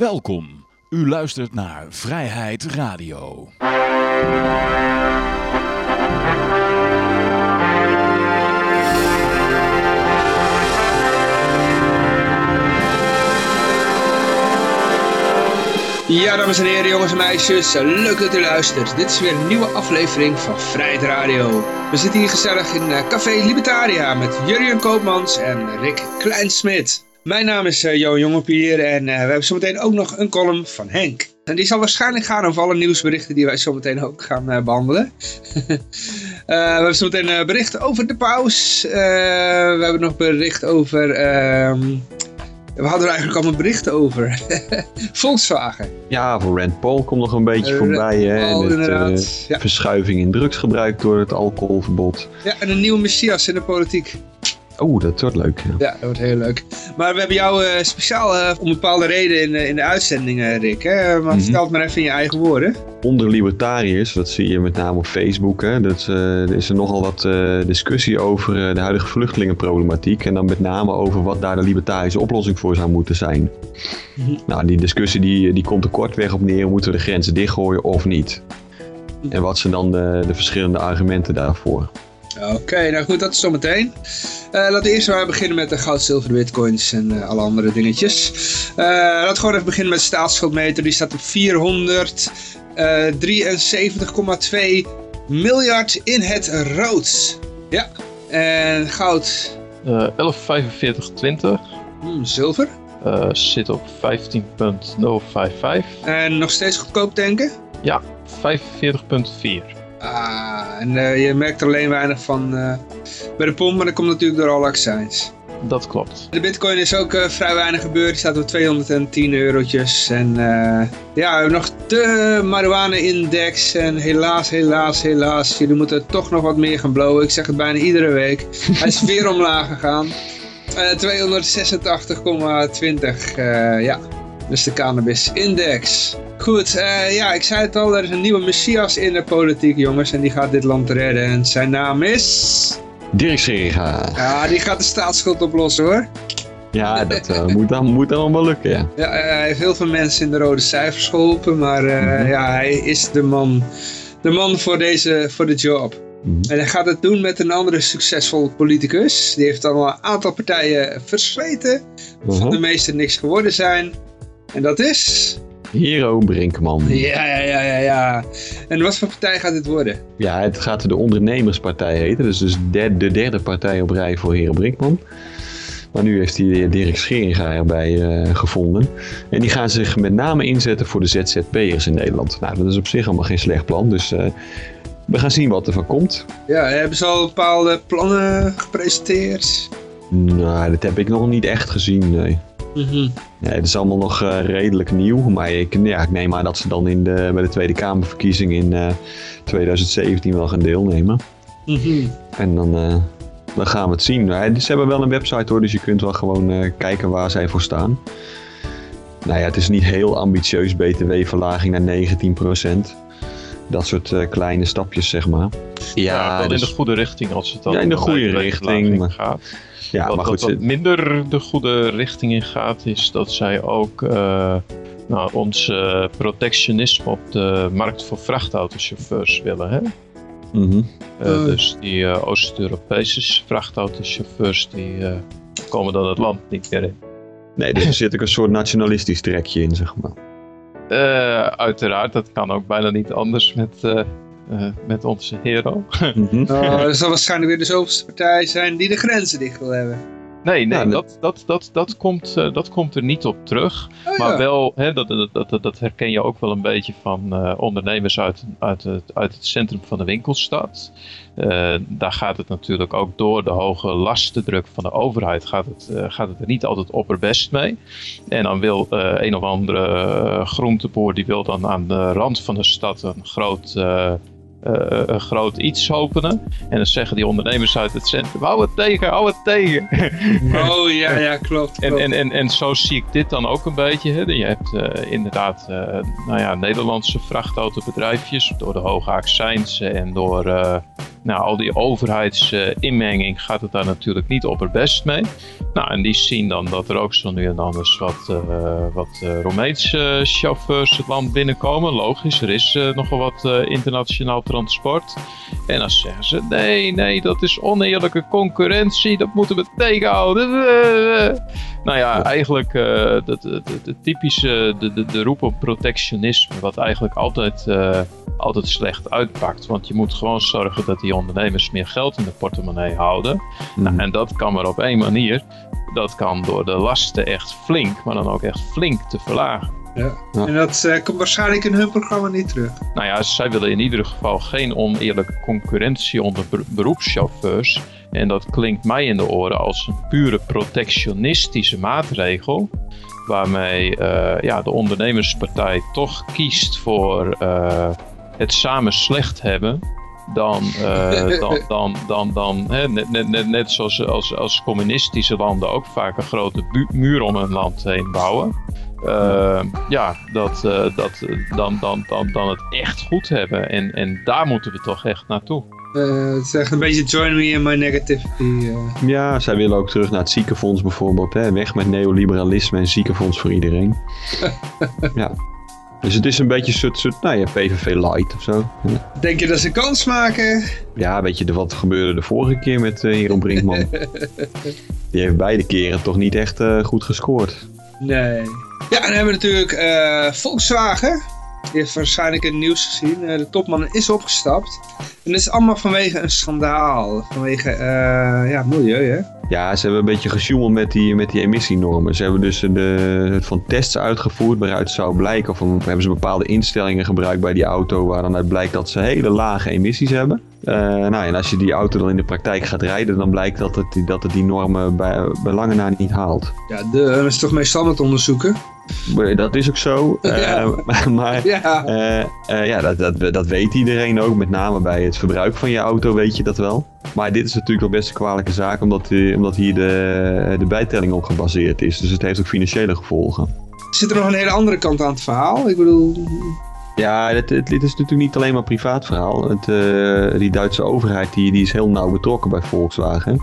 Welkom. U luistert naar Vrijheid Radio. Ja, dames en heren, jongens en meisjes, leuk dat u luistert. Dit is weer een nieuwe aflevering van Vrijheid Radio. We zitten hier gezellig in eh, Café Libertaria met Jurjen Koopmans en Rick Kleinsmit. Mijn naam is uh, Johan Jongepier en uh, we hebben zometeen ook nog een column van Henk. En die zal waarschijnlijk gaan over alle nieuwsberichten die wij zometeen ook gaan uh, behandelen. we hebben zometeen berichten over de paus. we hebben nog bericht over... Ehm, we hadden er eigenlijk allemaal berichten over. Volkswagen. Ja, voor Rand Paul komt nog een beetje voorbij. Hè? Inderdaad. Ja. Verschuiving in drugsgebruik door het alcoholverbod. Ja, en een nieuwe messias in de politiek. Oeh, dat wordt leuk. Ja. ja. dat wordt heel leuk. Maar we hebben jou uh, speciaal uh, om een bepaalde reden in, uh, in de uitzending, Rick. Hè? Maar mm -hmm. vertel het maar even in je eigen woorden. Onder libertariërs, dat zie je met name op Facebook, hè, dat, er is er nogal wat discussie over de huidige vluchtelingenproblematiek. En dan met name over wat daar de libertarische oplossing voor zou moeten zijn. Mm -hmm. Nou, die discussie die, die komt er kortweg op neer, moeten we de grenzen dichtgooien of niet? En wat zijn dan de, de verschillende argumenten daarvoor? Oké, okay, nou goed, dat is zometeen. Uh, laten we eerst maar beginnen met de goud, zilver, bitcoins en uh, alle andere dingetjes. Uh, laten we gewoon even beginnen met de staatsschuldmeter. Die staat op 473,2 miljard in het rood. Ja, en goud? 11,4520. Hmm, zilver? zit op 15,055. En nog steeds goedkoop denken? Ja, 45,4. Ah, en uh, je merkt er alleen weinig van uh, bij de pomp, maar dat komt natuurlijk door alle accijns. Dat klopt. De bitcoin is ook uh, vrij weinig gebeurd, die staat op 210 eurotjes. En ja, we hebben nog de marijuana-index en helaas, helaas, helaas, jullie moeten toch nog wat meer gaan blowen. Ik zeg het bijna iedere week. Hij is weer omlaag gegaan. 286,20, ja. Dus de cannabis index. Goed, uh, ja, ik zei het al, er is een nieuwe messias in de politiek, jongens. En die gaat dit land redden. En zijn naam is... Dirk Scheringa. Ja, die gaat de staatsschuld oplossen, hoor. Ja, dat uh, moet, dan, moet dan wel lukken, ja. Ja, uh, hij heeft heel veel mensen in de rode cijfers geholpen. Maar mm -hmm. ja, hij is de man, de man voor, deze, voor de job. Mm -hmm. En hij gaat het doen met een andere succesvol politicus. Die heeft al een aantal partijen versleten. Waarvan uh -huh. de meeste niks geworden zijn. En dat is... Hero Brinkman. Ja, ja, ja, ja, ja. En wat voor partij gaat dit worden? Ja, het gaat de ondernemerspartij heten. Dus, dus de, de derde partij op rij voor Hero Brinkman. Maar nu heeft hij Dirk Scheringa erbij uh, gevonden. En die gaan zich met name inzetten voor de ZZP'ers in Nederland. Nou, dat is op zich allemaal geen slecht plan. Dus uh, we gaan zien wat er van komt. Ja, hebben ze al bepaalde plannen gepresenteerd? Nou, dat heb ik nog niet echt gezien, nee. Mm -hmm. ja, het is allemaal nog uh, redelijk nieuw, maar ik, ja, ik neem aan dat ze dan in de, bij de Tweede Kamerverkiezing in uh, 2017 wel gaan deelnemen. Mm -hmm. En dan, uh, dan gaan we het zien. ze hebben wel een website hoor, dus je kunt wel gewoon kijken waar zij voor staan. Nou ja, het is niet heel ambitieus, btw-verlaging naar 19%. Dat soort kleine stapjes, zeg maar. Ja, wel dus, in de goede richting als het dan ja, in de goede richting maar, gaat. Ja, wat, maar goed, wat, wat minder de goede richting in gaat, is dat zij ook uh, nou, ons uh, protectionisme op de markt voor vrachtautochauffeurs willen. Hè? Mm -hmm. uh, dus die Oost-Europese vrachtautochauffeurs die komen dan het land niet meer in. Nee, dus er zit ook een soort nationalistisch trekje in, zeg maar. uiteraard, dat kan ook bijna niet anders met uh, met onze hero. mm -hmm. oh, dat zal waarschijnlijk weer de zoveelste partij zijn die de grenzen dicht wil hebben. Nee, nee, ja, dat, dat, dat, dat, komt, uh, dat komt er niet op terug. Oh, maar ja. wel, hè, dat, dat, dat, dat herken je ook wel een beetje van uh, ondernemers uit, uit, het, uit het centrum van de winkelstad. Uh, daar gaat het natuurlijk ook door de hoge lastendruk van de overheid gaat het, gaat het er niet altijd opperbest mee. En dan wil een of andere groenteboer, die wil dan aan de rand van de stad een groot uh, een groot iets openen. En dan zeggen die ondernemers uit het centrum, hou het tegen, hou het tegen. Oh ja, ja, klopt. klopt. En, en, en, en zo zie ik dit dan ook een beetje. Hè. Je hebt uh, inderdaad uh, nou ja, Nederlandse vrachtautobedrijfjes door de hoge accijns en door Nou, al die overheidsinmenging gaat het daar natuurlijk niet op het best mee. Nou, en die zien dan dat er ook zo nu en dan eens wat, wat Roemeense chauffeurs het land binnenkomen. Logisch, er is nogal wat internationaal transport. En dan zeggen ze, nee, nee, dat is oneerlijke concurrentie, dat moeten we tegenhouden. Nou ja, eigenlijk de, de, de, typische, de, de, de roep op protectionisme, wat eigenlijk altijd altijd slecht uitpakt. Want je moet gewoon zorgen dat die ondernemers meer geld in de portemonnee houden. Nou, en dat kan maar op één manier. Dat kan door de lasten echt flink, maar dan ook echt flink te verlagen. Ja. En dat uh, komt waarschijnlijk in hun programma niet terug. Nou ja, zij willen in ieder geval geen oneerlijke concurrentie onder beroepschauffeurs. En dat klinkt mij in de oren als een pure protectionistische maatregel. Waarmee uh, ja, de ondernemerspartij toch kiest voor uh, het samen slecht hebben, dan, uh, dan, dan, dan, dan hè, net, net, net zoals als, als communistische landen ook vaak een grote muur om een land heen bouwen. Uh, ja, dat, uh, dat, dan, dan, dan, dan het echt goed hebben. En, en daar moeten we toch echt naartoe. Uh, het is echt een beetje join me in my negativity. Ja, zij willen ook terug naar het ziekenfonds bijvoorbeeld. Hè? Weg met neoliberalisme en ziekenfonds voor iedereen. ja. Dus het is een beetje soort, soort nou ja, PVV light of zo. Denk je dat ze kans maken? Ja, weet je de, wat gebeurde de vorige keer met uh, Hero Brinkman? Die heeft beide keren toch niet echt uh, goed gescoord. Nee. Ja, en dan hebben we natuurlijk uh, Volkswagen. Die heeft waarschijnlijk in het nieuws gezien. de topman is opgestapt. En dat is allemaal vanwege een schandaal. Vanwege ja, milieu, hè? Ja, ze hebben een beetje gesjoemeld met die, met die emissienormen. Ze hebben dus de, van tests uitgevoerd waaruit zou blijken, of hebben ze bepaalde instellingen gebruikt bij die auto, waar dan uit blijkt dat ze hele lage emissies hebben. Uh, nou, en als je die auto dan in de praktijk gaat rijden, dan blijkt dat het, dat het die normen bij, bij lange na niet haalt. Ja, de, dat is toch meestal met onderzoeken? Dat is ook zo. Ja. Uh, maar ja, uh, ja dat, dat, dat weet iedereen ook. Met name bij het verbruik van je auto weet je dat wel. Maar dit is natuurlijk wel best een kwalijke zaak, omdat, omdat hier de, de bijtelling op gebaseerd is. Dus het heeft ook financiële gevolgen. Zit er nog een hele andere kant aan het verhaal? Ik bedoel... Ja, het, het, is natuurlijk niet alleen maar privaat verhaal. Het, uh, die Duitse overheid die, die is heel nauw betrokken bij Volkswagen.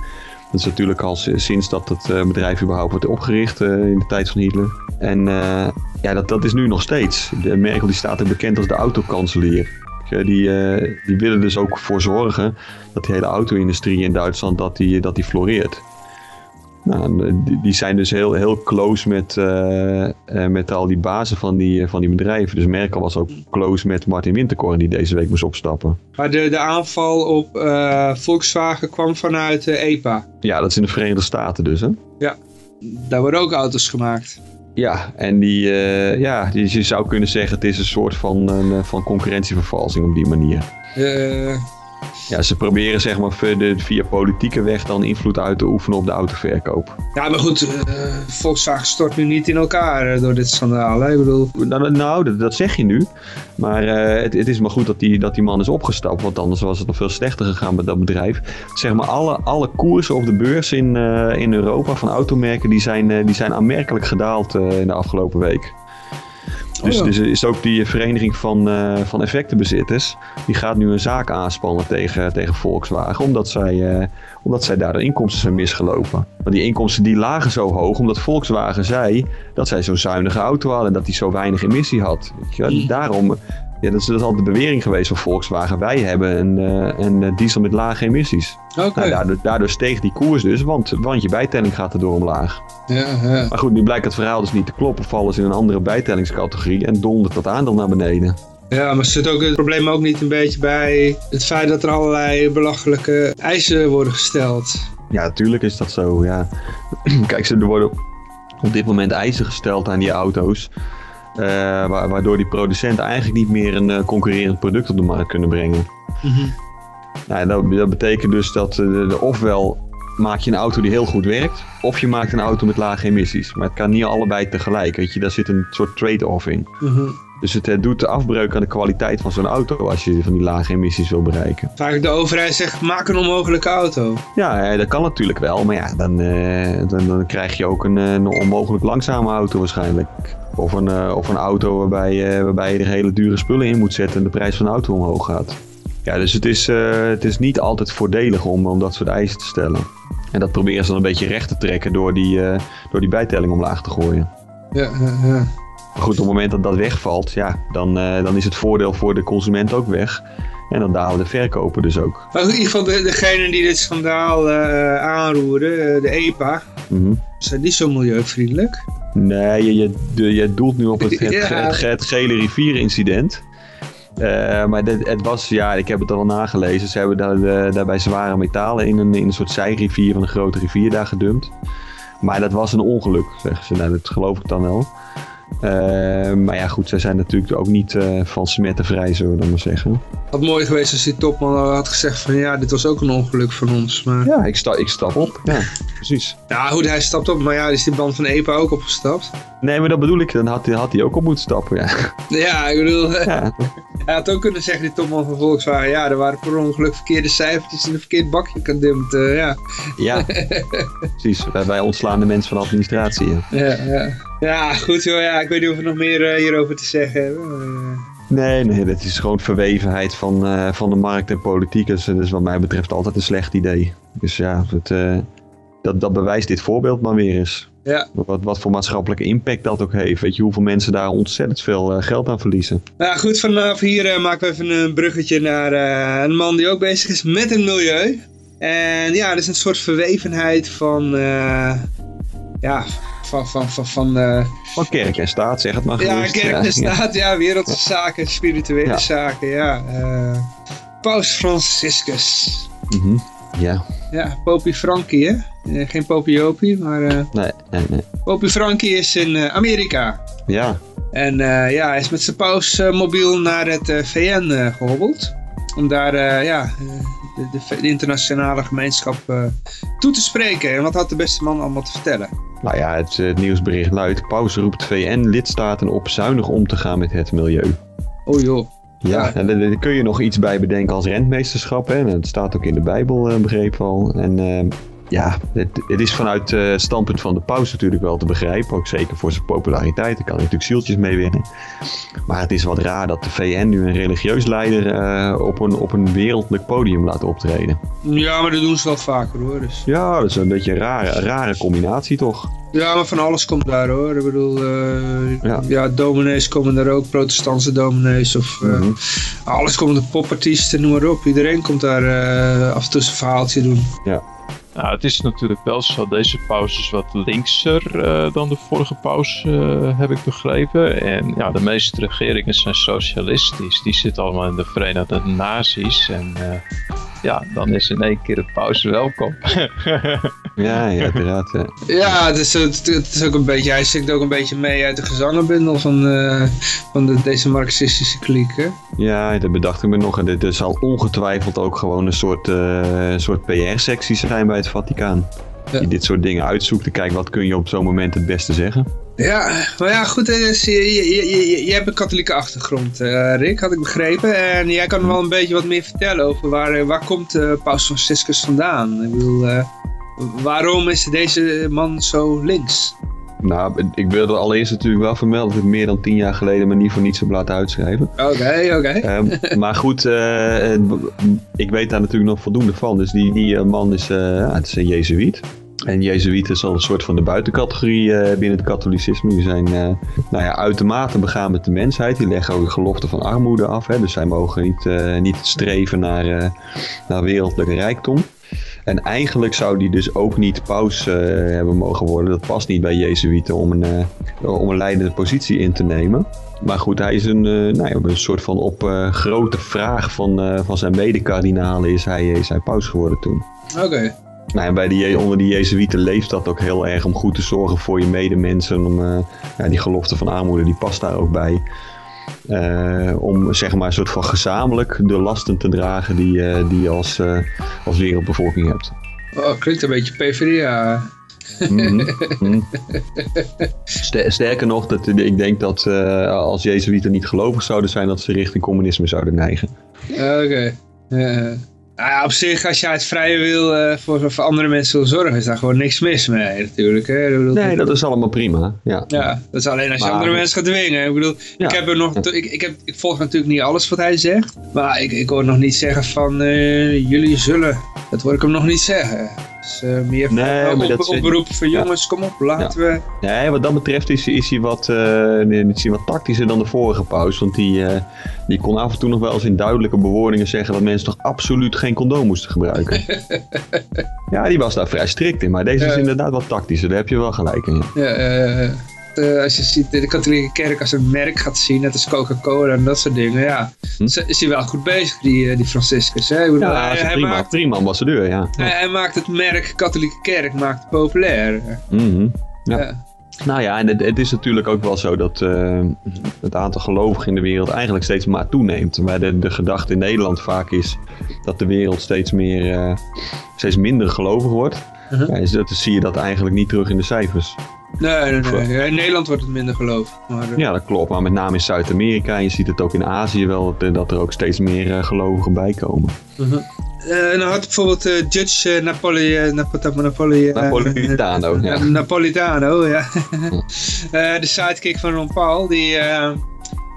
Dat is natuurlijk al sinds dat het uh, bedrijf überhaupt wordt opgericht uh, in de tijd van Hitler. En ja, dat, dat is nu nog steeds. De Merkel die staat er bekend als de autokanselier. Die, die willen dus ook voor zorgen dat die hele auto-industrie in Duitsland dat die, dat die floreert. Nou, die zijn dus heel, heel close met, uh, met al die bazen van die, eh, van die bedrijven. Dus Merkel was ook close met Martin Winterkorn die deze week moest opstappen. Maar de, de aanval op uh, Volkswagen kwam vanuit EPA? Ja, dat is in de Verenigde Staten dus hè? Ja, daar worden ook auto's gemaakt. Ja, en die, uh, ja, die, je zou kunnen zeggen het is een soort van, uh, van concurrentievervalsing op die manier. Uh, ja, ze proberen zeg maar via politieke weg dan invloed uit te oefenen op de autoverkoop. Ja, maar goed, uh, Volkswagen stort nu niet in elkaar uh, door dit schandaal. Hè? Ik bedoel... Nou, nou dat, dat, zeg je nu. Maar uh, het, het, is maar goed dat die, dat die man is opgestapt. Want anders was het nog veel slechter gegaan met dat bedrijf. Zeg maar, alle, alle koersen op de beurs in, in Europa van automerken... die zijn, die zijn aanmerkelijk gedaald in de afgelopen week. Dus, oh dus is ook die vereniging van, uh, van effectenbezitters, die gaat nu een zaak aanspannen tegen, tegen Volkswagen, omdat zij, uh, omdat zij daar de inkomsten zijn misgelopen. Want die inkomsten die lagen zo hoog, omdat Volkswagen zei dat zij zo'n zuinige auto hadden en dat die zo weinig emissie had. Mm. Daarom ja, dat is, dat altijd de bewering geweest van Volkswagen. Wij hebben een, uh, een diesel met lage emissies. Okay. Nou, daardoor, daardoor, steeg die koers dus, want, want je bijtelling gaat erdoor omlaag. Ja, ja. Maar goed, nu blijkt het verhaal dus niet te kloppen. Vallen ze in een andere bijtellingscategorie en dondert dat aandeel naar beneden. Ja, maar zit ook het probleem ook niet een beetje bij het feit dat er allerlei belachelijke eisen worden gesteld? Ja, natuurlijk is dat zo, ja. Kijk, er worden op dit moment eisen gesteld aan die auto's. Uh, waardoor die producenten eigenlijk niet meer een uh, concurrerend product op de markt kunnen brengen. Mm -hmm. nou, dat, dat, betekent dus dat ofwel maak je een auto die heel goed werkt, of je maakt een auto met lage emissies. Maar het kan niet allebei tegelijk, weet je, daar zit een soort trade-off in. Mm -hmm. Dus het doet de afbreuk aan de kwaliteit van zo'n auto als je van die lage emissies wil bereiken. Vaak de overheid zegt, maak een onmogelijke auto. Ja, dat kan natuurlijk wel, maar ja, dan, dan, dan krijg je ook een, een onmogelijk langzame auto waarschijnlijk. Of een, of een auto waarbij, waarbij je er hele dure spullen in moet zetten en de prijs van de auto omhoog gaat. Ja, dus het is, het is niet altijd voordelig om, om dat soort eisen te stellen. En dat proberen ze dan een beetje recht te trekken door die, door die bijtelling omlaag te gooien. Ja, ja. Maar goed, op het moment dat dat wegvalt, ja, dan, uh, dan is het voordeel voor de consument ook weg. En dan dalen de verkopen dus ook. Maar in ieder geval, de, degene die dit schandaal uh, aanroeren, de EPA, mm -hmm. zijn die zo milieuvriendelijk? Nee, je, je, de, je doelt nu op het, het, ja. het, het gele rivierincident. Uh, maar dit, het was, ja, ik heb het al nagelezen. Ze hebben daar, daarbij zware metalen in een, in een soort zijrivier van een grote rivier daar gedumpt. Maar dat was een ongeluk, zeggen ze. Nou, dat geloof ik dan wel. Uh, maar ja, goed, zij zijn natuurlijk ook niet uh, van smetten vrij, zullen we dan maar zeggen. Had mooi geweest als die topman had gezegd van ja, dit was ook een ongeluk van ons. Maar... Ja, ik, sta, ik stap op. Ja, precies. Ja, goed, hij stapt op, maar ja, is die band van EPA ook opgestapt? Nee, maar dat bedoel ik, dan had, had hij ook op moeten stappen, ja. Ja, ik bedoel, ja. hij had ook kunnen zeggen, die topman van Volkswagen, ja, er waren per ongeluk verkeerde cijfertjes in een verkeerd bakje gedumpt, uh, ja. Ja, precies. Wij ontslaan de mensen van administratie. Ja, ja. ja. goed joh, ja, ik weet niet of we nog meer uh, hierover te zeggen hebben. Uh... Nee, nee, dat is gewoon verwevenheid van, uh, van de markt en politiek. Dus, dus wat mij betreft altijd een slecht idee. Dus ja, het, uh, dat, dat bewijst dit voorbeeld maar weer eens. Ja. Wat, wat voor maatschappelijke impact dat ook heeft. Weet je hoeveel mensen daar ontzettend veel uh, geld aan verliezen. Nou goed, vanaf hier maken we even een bruggetje naar een man die ook bezig is met het milieu. En ja, dat is een soort verwevenheid van... ja, van, van, van, van, van kerk en staat, zeg het maar Ja, gerust. kerk en staat, ja, ja wereldse zaken, spirituele ja. zaken, ja. Paus Franciscus. Mm -hmm. Ja. Ja, Popie Frankie, hè? Uh, geen Popiopie, maar... nee, nee, nee. Popie Frankie is in Amerika. Ja. En ja, hij is met zijn pausmobiel naar het VN gehobbeld. Om daar, ja, de, de, de, internationale gemeenschap toe te spreken. En wat had de beste man allemaal te vertellen? Nou ja, het, het nieuwsbericht luidt: Pauze roept VN-lidstaten op zuinig om te gaan met het milieu. Oh joh. Ja, en daar, kun je nog iets bij bedenken als rentmeesterschap. Hè? Dat staat ook in de Bijbel, uh, begrepen al. En uh, ja, het, het, is vanuit uh, het standpunt van de paus natuurlijk wel te begrijpen. Ook zeker voor zijn populariteit. Daar kan hij natuurlijk zieltjes mee winnen. Maar het is wat raar dat de VN nu een religieus leider uh, op, een, op een wereldlijk podium laat optreden. Ja, maar dat doen ze wel vaker hoor. Dus. Ja, dat is een beetje een rare, rare combinatie toch? Ja, maar van alles komt daar hoor. Ik bedoel, uh, ja. ja, dominees komen daar ook, protestantse dominees of uh, mm -hmm. alles komt, de popartiesten, noem maar op. Iedereen komt daar uh, af en toe zijn verhaaltje doen. Ja. Nou, het is natuurlijk wel zo, deze paus is wat linkser uh, dan de vorige paus, uh, heb ik begrepen. En ja, de meeste regeringen zijn socialistisch. Die zitten allemaal in de Verenigde Naties. En uh, ja, dan is in één keer de paus welkom. ja, ja, inderdaad. Ja, ja het, is, het, het, is ook een beetje, hij zit ook een beetje mee uit de gezangenbundel van, van de, deze marxistische kliek. Hè? Ja, dat bedacht ik me nog. En dit zal ongetwijfeld ook gewoon een soort, soort PR-sectie zijn bij het Vaticaan. Ja. Die dit soort dingen uitzoekt en kijkt wat kun je op zo'n moment het beste zeggen. Ja, maar ja, goed, dus je, je, je, je hebt een katholieke achtergrond, uh, Rick, had ik begrepen. En jij kan wel een beetje wat meer vertellen over waar, waar komt uh, Paus Franciscus vandaan? Ik bedoel, uh, waarom is deze man zo links? Nou, ik wilde allereerst natuurlijk wel vermelden dat ik meer dan tien jaar geleden me niet voor niets heb laten uitschrijven. Oké, okay, oké. Okay. um, maar goed, ik weet daar natuurlijk nog voldoende van. Dus die, die man is, het is een jezuïet. En jezuïeten is al een soort van de buitencategorie uh, binnen het katholicisme. Die zijn uh, nou ja, uitermate begaan met de mensheid. Die leggen ook de gelofte van armoede af. Hè. Dus zij mogen niet, uh, niet streven naar, naar wereldlijke rijkdom. En eigenlijk zou die dus ook niet paus hebben mogen worden. Dat past niet bij Jezuïeten om een, om een leidende positie in te nemen. Maar goed, hij is een, nou ja, een soort van op grote vraag van, van zijn medekardinalen is hij, is hij paus geworden toen. Oké. Nou, en bij die, onder die Jezuïeten leeft dat ook heel erg om goed te zorgen voor je medemensen. Om, ja, die gelofte van armoede, die past daar ook bij. Uh, om zeg maar een soort van gezamenlijk de lasten te dragen die, uh, die je als, als wereldbevolking hebt. Oh, klinkt een beetje PvdA. Mm -hmm. Sterker nog, dat, ik denk dat als Jezuïeten niet gelovig zouden zijn, dat ze richting communisme zouden neigen. Oké. Okay. Nou ja, op zich, als je uit vrije wil eh, voor, voor andere mensen wil zorgen, is daar gewoon niks mis mee natuurlijk. Hè? Bedoel, Nee, dat is allemaal prima. Ja. Ja, dat is alleen als je Maar- andere mensen gaat dwingen. Ik bedoel, Ja. ik heb er nog, ik, ik, heb, ik volg natuurlijk niet alles wat hij zegt. Maar ik, ik hoor nog niet zeggen van, eh, jullie zullen. Dat hoor ik hem nog niet zeggen. Dus eh, meer Nee, op, dat is- oproepen van jongens, kom op, laten we... Nee, wat dat betreft is, is, hij wat, eh, is hij wat tactischer dan de vorige paus. Want die, eh, die kon af en toe nog wel eens in duidelijke bewoordingen zeggen dat mensen toch absoluut geen condoom moesten gebruiken. ja, die was daar vrij strikt in. Maar deze is Ja. inderdaad wat tactischer. Daar heb je wel gelijk in. ja. Ja, eh, eh, als je ziet de katholieke kerk als een merk gaat zien, net als Coca-Cola en dat soort dingen, ja, Hm? is- is hij wel goed bezig, die, eh, die Franciscus. Hè? Bedoel, Ja, hij, hij prima, maakt, prima ambassadeur, ja. hij, hij maakt het merk katholieke kerk maakt het populair. Mhm. Ja. Ja. Nou ja, en het, het is natuurlijk ook wel zo dat eh, het aantal gelovigen in de wereld eigenlijk steeds maar toeneemt. Waar de, de gedachte in Nederland vaak is dat de wereld steeds, meer, steeds minder gelovig wordt. Mhm. ja, dus dat, zie je dat eigenlijk niet terug in de cijfers. Nee, nee, nee. In Nederland wordt het minder geloof. Maar, eh, Ja, dat klopt. Maar met name in Zuid-Amerika, en je ziet het ook in Azië wel, dat, dat er ook steeds meer eh, gelovigen bij komen. eh, en dan had bijvoorbeeld eh, Judge eh, Napoli, eh, Napo- Napoli, eh, Napolitano, eh, ja. Napolitano, ja. Eh, de sidekick van Ron Paul, die, eh,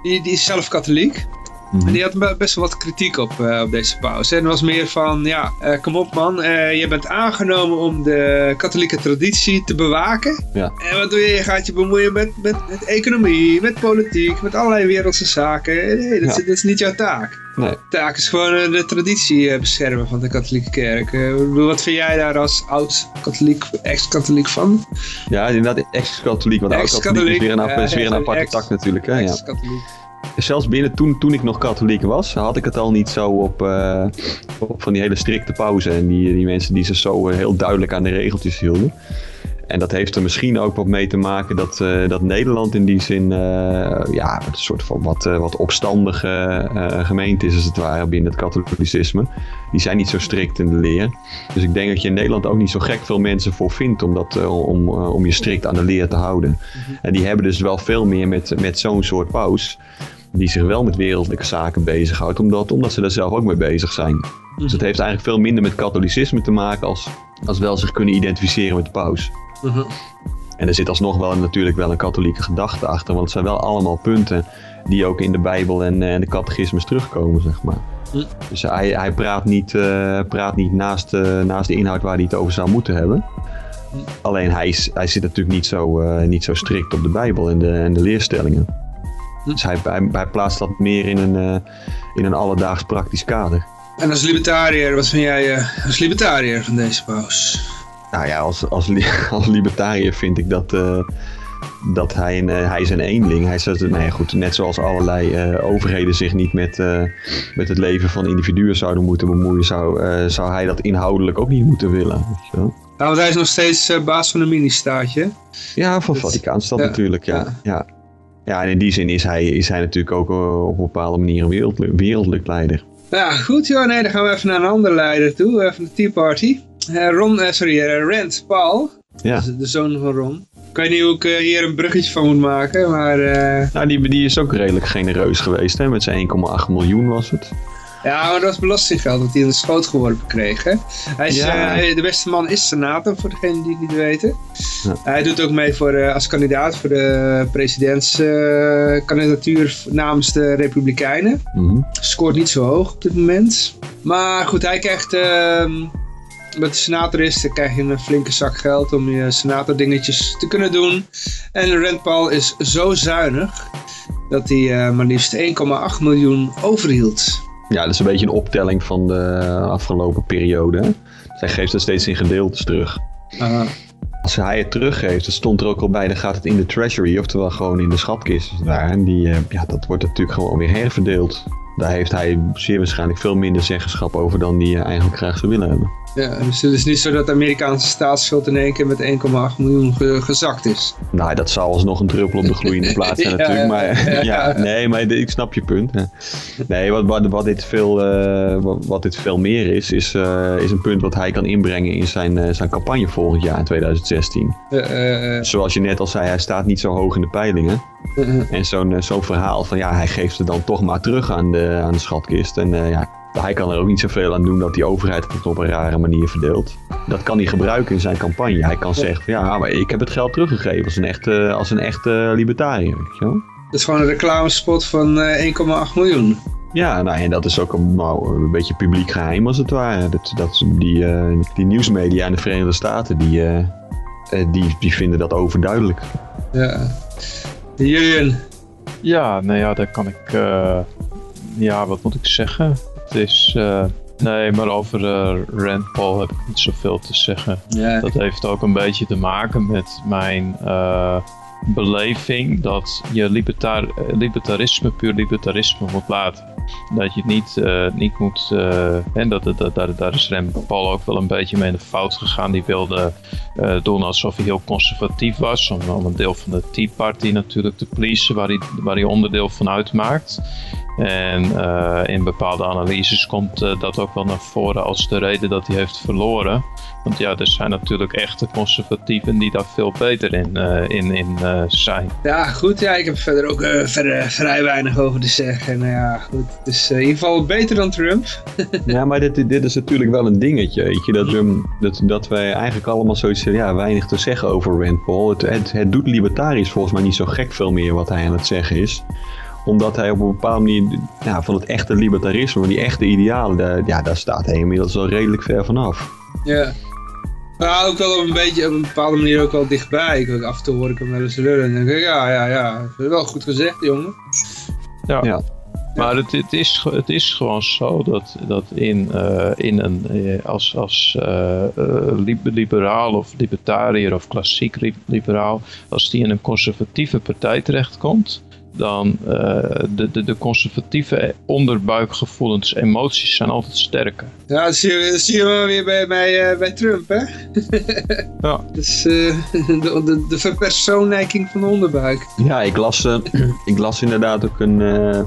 die, die is zelf katholiek. Mhm. En die had be- best wel wat kritiek op, eh, op deze pauze. En was meer van, ja, eh, kom op man, eh, je bent aangenomen om de katholieke traditie te bewaken. Ja. En wat doe je? Je gaat je bemoeien met, met, met economie, met politiek, met allerlei wereldse zaken. Nee, dat, is, Ja. dat is niet jouw taak. Nee. De taak is gewoon de traditie beschermen van de katholieke kerk. Wat vind jij daar als oud-katholiek, ex-katholiek van? Ja, inderdaad, ex-katholiek. Want oud-katholiek is weer een, is weer een aparte tak natuurlijk. Hè? Ja. Zelfs binnen toen, toen ik nog katholiek was, had ik het al niet zo op, eh, op van die hele strikte pauze. En die, die mensen die zich zo eh, heel duidelijk aan de regeltjes hielden. En dat heeft er misschien ook wat mee te maken dat, eh, dat Nederland in die zin eh, ja, een soort van wat, eh, wat opstandige gemeente is als het ware binnen het katholicisme. Die zijn niet zo strikt in de leer. Dus ik denk dat je in Nederland ook niet zo gek veel mensen voor vindt om, dat, om, om je strikt aan de leer te houden. En die hebben dus wel veel meer met, met zo'n soort paus die zich wel met wereldlijke zaken bezighoudt, omdat, omdat ze daar zelf ook mee bezig zijn. Dus het heeft eigenlijk veel minder met katholicisme te maken als, als wel zich kunnen identificeren met de paus. Mhm. En er zit alsnog wel een- natuurlijk wel een katholieke gedachte achter, want het zijn wel allemaal punten die ook in de Bijbel en, eh, en de catechismus terugkomen, zeg maar. Hm. Dus hij, hij praat niet, eh, praat niet naast, eh, naast de inhoud waar hij het over zou moeten hebben. Alleen hij, is, hij zit natuurlijk niet zo, eh, niet zo strikt op de Bijbel en de, en de leerstellingen. Dus hij, hij, hij plaatst dat meer in een, eh, in een alledaags praktisch kader. En als libertariër, wat vind jij eh, als libertariër van deze paus? Nou ja, als, als, als libertariër vind ik dat, eh, dat hij, een, eh, hij is een eenling. Hij is, nee, goed, net zoals allerlei eh, overheden zich niet met, eh, met het leven van individuen zouden moeten bemoeien, zou, eh, zou hij dat inhoudelijk ook niet moeten willen. weet. Nou, want hij is nog steeds eh, baas van een mini-staatje. Ja, van Dat- Vaticaanstad ja, natuurlijk, ja. ja. ja. Ja, en in die zin is hij, is hij natuurlijk ook eh, op een bepaalde manier een wereldlijk, wereldlijk leider. Ja, goed joh. Nee, dan gaan we even naar een andere leider toe, eh, van de Tea Party. Eh, Ron, eh, sorry, eh, Rand Paul, Ja. de, de zoon van Ron. Ik weet niet hoe ik hier een bruggetje van moet maken, maar Nou, die, die is ook redelijk genereus geweest, hè? Met zijn 1,8 miljoen was het. ja, maar dat was belastinggeld dat hij in de schoot geworpen kreeg. Hè? Hij is, Ja. de beste man is senator, voor degenen die het niet weten. Ja. Hij doet ook mee voor, als kandidaat voor de presidentskandidatuur namens de Republikeinen. Mhm. scoort niet zo hoog op dit moment. Maar goed, hij krijgt... wat de senator is, dan krijg je een flinke zak geld om je senatordingetjes te kunnen doen. En Rand Paul is zo zuinig dat hij eh, maar liefst 1,8 miljoen overhield. Ja, dat is een beetje een optelling van de afgelopen periode. Zij geeft het steeds in gedeeltes terug. Als hij het teruggeeft, dat stond er ook al bij, dan gaat het in de treasury, oftewel gewoon in de schatkist. Daar. En die, eh, ja, dat wordt natuurlijk gewoon weer herverdeeld. Daar heeft hij zeer waarschijnlijk veel minder zeggenschap over dan die hij eigenlijk graag zou willen hebben. Ja, dus het is niet zo dat de Amerikaanse staatsschuld in één keer met 1,8 miljoen ge- gezakt is. Nou, dat zou alsnog een druppel op de gloeiende plaat zijn Ja, natuurlijk. Maar ja. ja, nee, maar ik snap je punt. Nee, wat, wat, wat, dit veel, eh, wat, wat dit veel meer is, is, eh, is een punt wat hij kan inbrengen in zijn, eh, zijn campagne volgend jaar in 2016. Eh, eh, Zoals je net al zei, hij staat niet zo hoog in de peilingen. En zo'n zo'n verhaal van ja, hij geeft het dan toch maar terug aan de, aan de schatkist. En ja, hij kan er ook niet zoveel aan doen dat die overheid het op een rare manier verdeelt. Dat kan hij gebruiken in zijn campagne. Hij kan zeggen van ja, maar ik heb het geld teruggegeven als een echte, als een echte libertariër. Weet je wel? Dat is gewoon een reclamespot van eh, 1,8 miljoen. Ja, nou, en dat is ook een, nou, een beetje publiek geheim als het ware. Dat, dat, die, eh, die nieuwsmedia in de Verenigde Staten, die, eh, eh, die, die vinden dat overduidelijk. Ja. Julian, Ja, nou ja, daar kan ik. eh, ja, wat moet ik zeggen? Het is. eh, nee, maar over eh, Rand Paul heb ik niet zoveel te zeggen. ja. Dat heeft ook een beetje te maken met mijn eh, beleving dat je libertar libertarisme puur libertarisme moet laten. Dat je het niet, niet moet. en dat, dat, dat, daar, daar is Rand Paul ook wel een beetje mee in de fout gegaan. Die wilde doen alsof hij heel conservatief was. Om, om een deel van de Tea Party natuurlijk te pleasen, waar hij, waar hij onderdeel van uitmaakt. En eh, in bepaalde analyses komt eh, dat ook wel naar voren als de reden dat hij heeft verloren. Want ja, er zijn natuurlijk echte conservatieven die daar veel beter in, eh, in, in eh, zijn. ja, goed. Ja, ik heb verder ook eh, verder vrij weinig over te zeggen. Nou ja, goed. Het is eh, in ieder geval beter dan Trump. Ja, maar dit, dit is natuurlijk wel een dingetje, weet je. Dat, we, dat, dat wij eigenlijk allemaal zoiets hebben, ja, weinig te zeggen over Rand Paul. Het, het, het doet libertariërs volgens mij niet zo gek veel meer wat hij aan het zeggen is. Omdat hij op een bepaalde manier ja, van het echte libertarisme, van die echte idealen, daar, ja, daar staat hij inmiddels wel redelijk ver vanaf. Ja. Maar ook wel op een beetje op een bepaalde manier ook wel dichtbij. Ik, af en toe hoor ik hem wel eens lullen en denk ik, ja, ja, ja. Dat is wel goed gezegd, jongen. Ja. Ja. Maar het, het, is, het is gewoon zo dat, dat in, eh, in een, eh, als, als eh, lib- liberaal of libertariër of klassiek li- liberaal, als die in een conservatieve partij terechtkomt, dan uh, de, de, de conservatieve onderbuikgevoelens, emoties zijn altijd sterker. Ja, dat zie je, dat zie je wel weer bij, bij, uh, bij Trump, hè? ja. Dus uh, de, de, de verpersoonlijking van de onderbuik. Ja, ik las, uh, ik las inderdaad ook een, uh,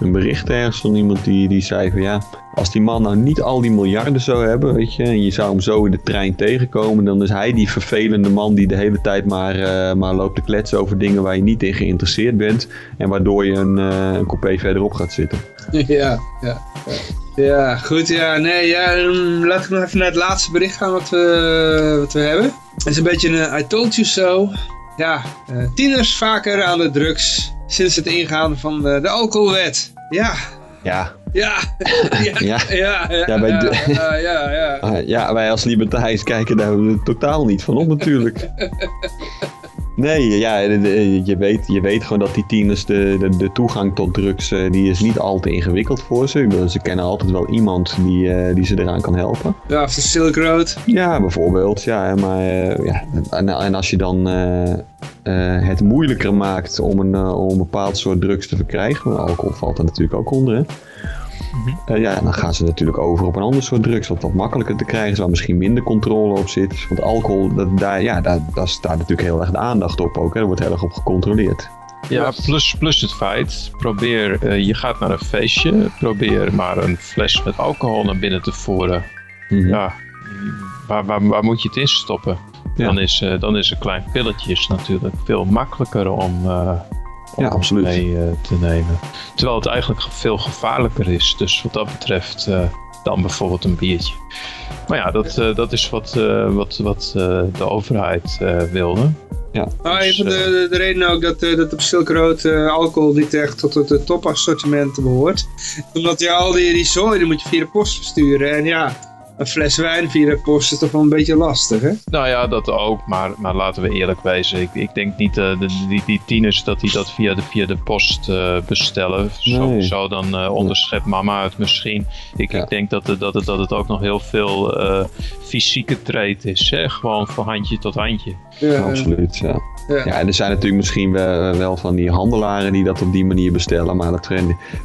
een bericht ergens van iemand die, die zei van ja, als die man nou niet al die miljarden zou hebben, weet je, en je zou hem zo in de trein tegenkomen, dan is hij die vervelende man die de hele tijd maar, uh, maar loopt te kletsen over dingen waar je niet in geïnteresseerd bent en waardoor je een, uh, een coupé verderop gaat zitten. Ja, ja, ja. Goed, ja, nee, ja, um, laat ik nog even naar het laatste bericht gaan wat we, wat we hebben. Het is een beetje een I told you so. Ja, uh, tieners vaker aan de drugs sinds het ingaan van de, de alcoholwet. Ja. Ja, ja, ja, ja, ja, wij, ja, ja, ja. Ah, ja, wij als libertariërs kijken daar totaal niet van op natuurlijk. Nee, ja, je weet, je weet gewoon dat die tieners, de, de, de toegang tot drugs, die is niet al te ingewikkeld voor ze. Ze kennen altijd wel iemand die, die ze eraan kan helpen. Ja, of de Silk Road. Ja, bijvoorbeeld. Ja, maar ja, en, en als je dan uh, uh, het moeilijker maakt om een, uh, om een bepaald soort drugs te verkrijgen, alcohol valt er natuurlijk ook onder, hè? Uh, ja, dan gaan ze natuurlijk over op een ander soort drugs, wat wat makkelijker te krijgen is, waar misschien minder controle op zit. Want alcohol, dat, daar, ja, daar, daar staat natuurlijk heel erg de aandacht op ook. Hè. Er wordt heel erg op gecontroleerd. Ja, plus, plus het feit, probeer, uh, je gaat naar een feestje, probeer maar een fles met alcohol naar binnen te voeren. Mm -hmm. Ja, waar, waar, waar moet je het in stoppen? Ja. Dan, is, uh, dan is een klein pilletje natuurlijk veel makkelijker om, uh, om ja, absoluut. mee uh, te nemen. Terwijl het eigenlijk veel gevaarlijker is. Dus wat dat betreft dan bijvoorbeeld een biertje. Maar ja, dat, dat is wat, wat, wat de overheid wilde. Ja. Ah, een van de, de redenen ook dat, dat op Silk Road uh, alcohol niet echt tot het, topassortiment behoort. Omdat ja, al die, die zooi, die moet je via de post versturen. En ja, een fles wijn via de post is toch wel een beetje lastig, hè? Nou ja, dat ook, maar, maar laten we eerlijk wezen. Ik, ik denk niet uh, de, die, die tieners dat die dat via de, via de post uh, bestellen. Nee. Sowieso dan uh, onderschept mama het misschien. Ik, ja. ik denk dat, het, dat, het, dat het ook nog heel veel fysieke treed is, hè? Gewoon van handje tot handje. Ja, absoluut, ja. Ja. ja, en er zijn natuurlijk misschien wel, wel, van die handelaren die dat op die manier bestellen. Maar dat,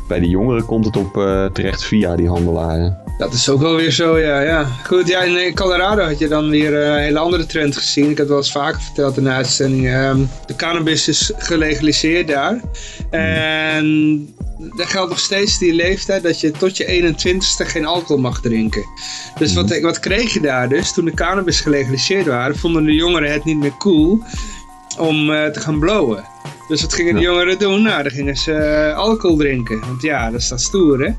bij de jongeren komt het op uh, terecht via die handelaren. Dat is ook wel weer zo, ja. Ja. Goed, ja, in Colorado had je dan weer een hele andere trend gezien. Ik heb het wel eens vaker verteld in de uitzending. Um, de cannabis is gelegaliseerd daar. En daar geldt nog steeds die leeftijd dat je tot je 21ste geen alcohol mag drinken. Dus wat, wat kreeg je daar dus? Toen de cannabis gelegaliseerd waren, vonden de jongeren het niet meer cool om uh, te gaan blowen. Dus wat gingen de jongeren doen? Nou, dan gingen ze uh, alcohol drinken. Want ja, dat dat stoer, hè?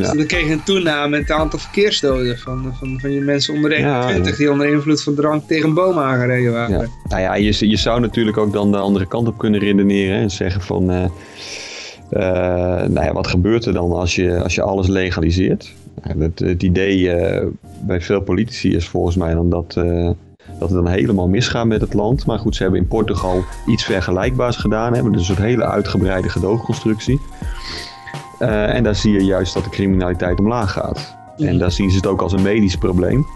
Dus dan kreeg je een toename in het aantal verkeersdoden van, van, van je mensen onder de 21 die onder invloed van drank tegen een boom aangereden waren. Nou ja, je, je zou natuurlijk ook dan de andere kant op kunnen redeneren en zeggen van, uh, nou ja, wat gebeurt er dan als je, als je alles legaliseert? Het, het idee bij veel politici is volgens mij dan dat dat het dan helemaal misgaat met het land. Maar goed, ze hebben in Portugal iets vergelijkbaars gedaan. Hebben dus een soort hele uitgebreide gedoogconstructie. Uh, en daar zie je juist dat de criminaliteit omlaag gaat. En daar zien ze het ook als een medisch probleem.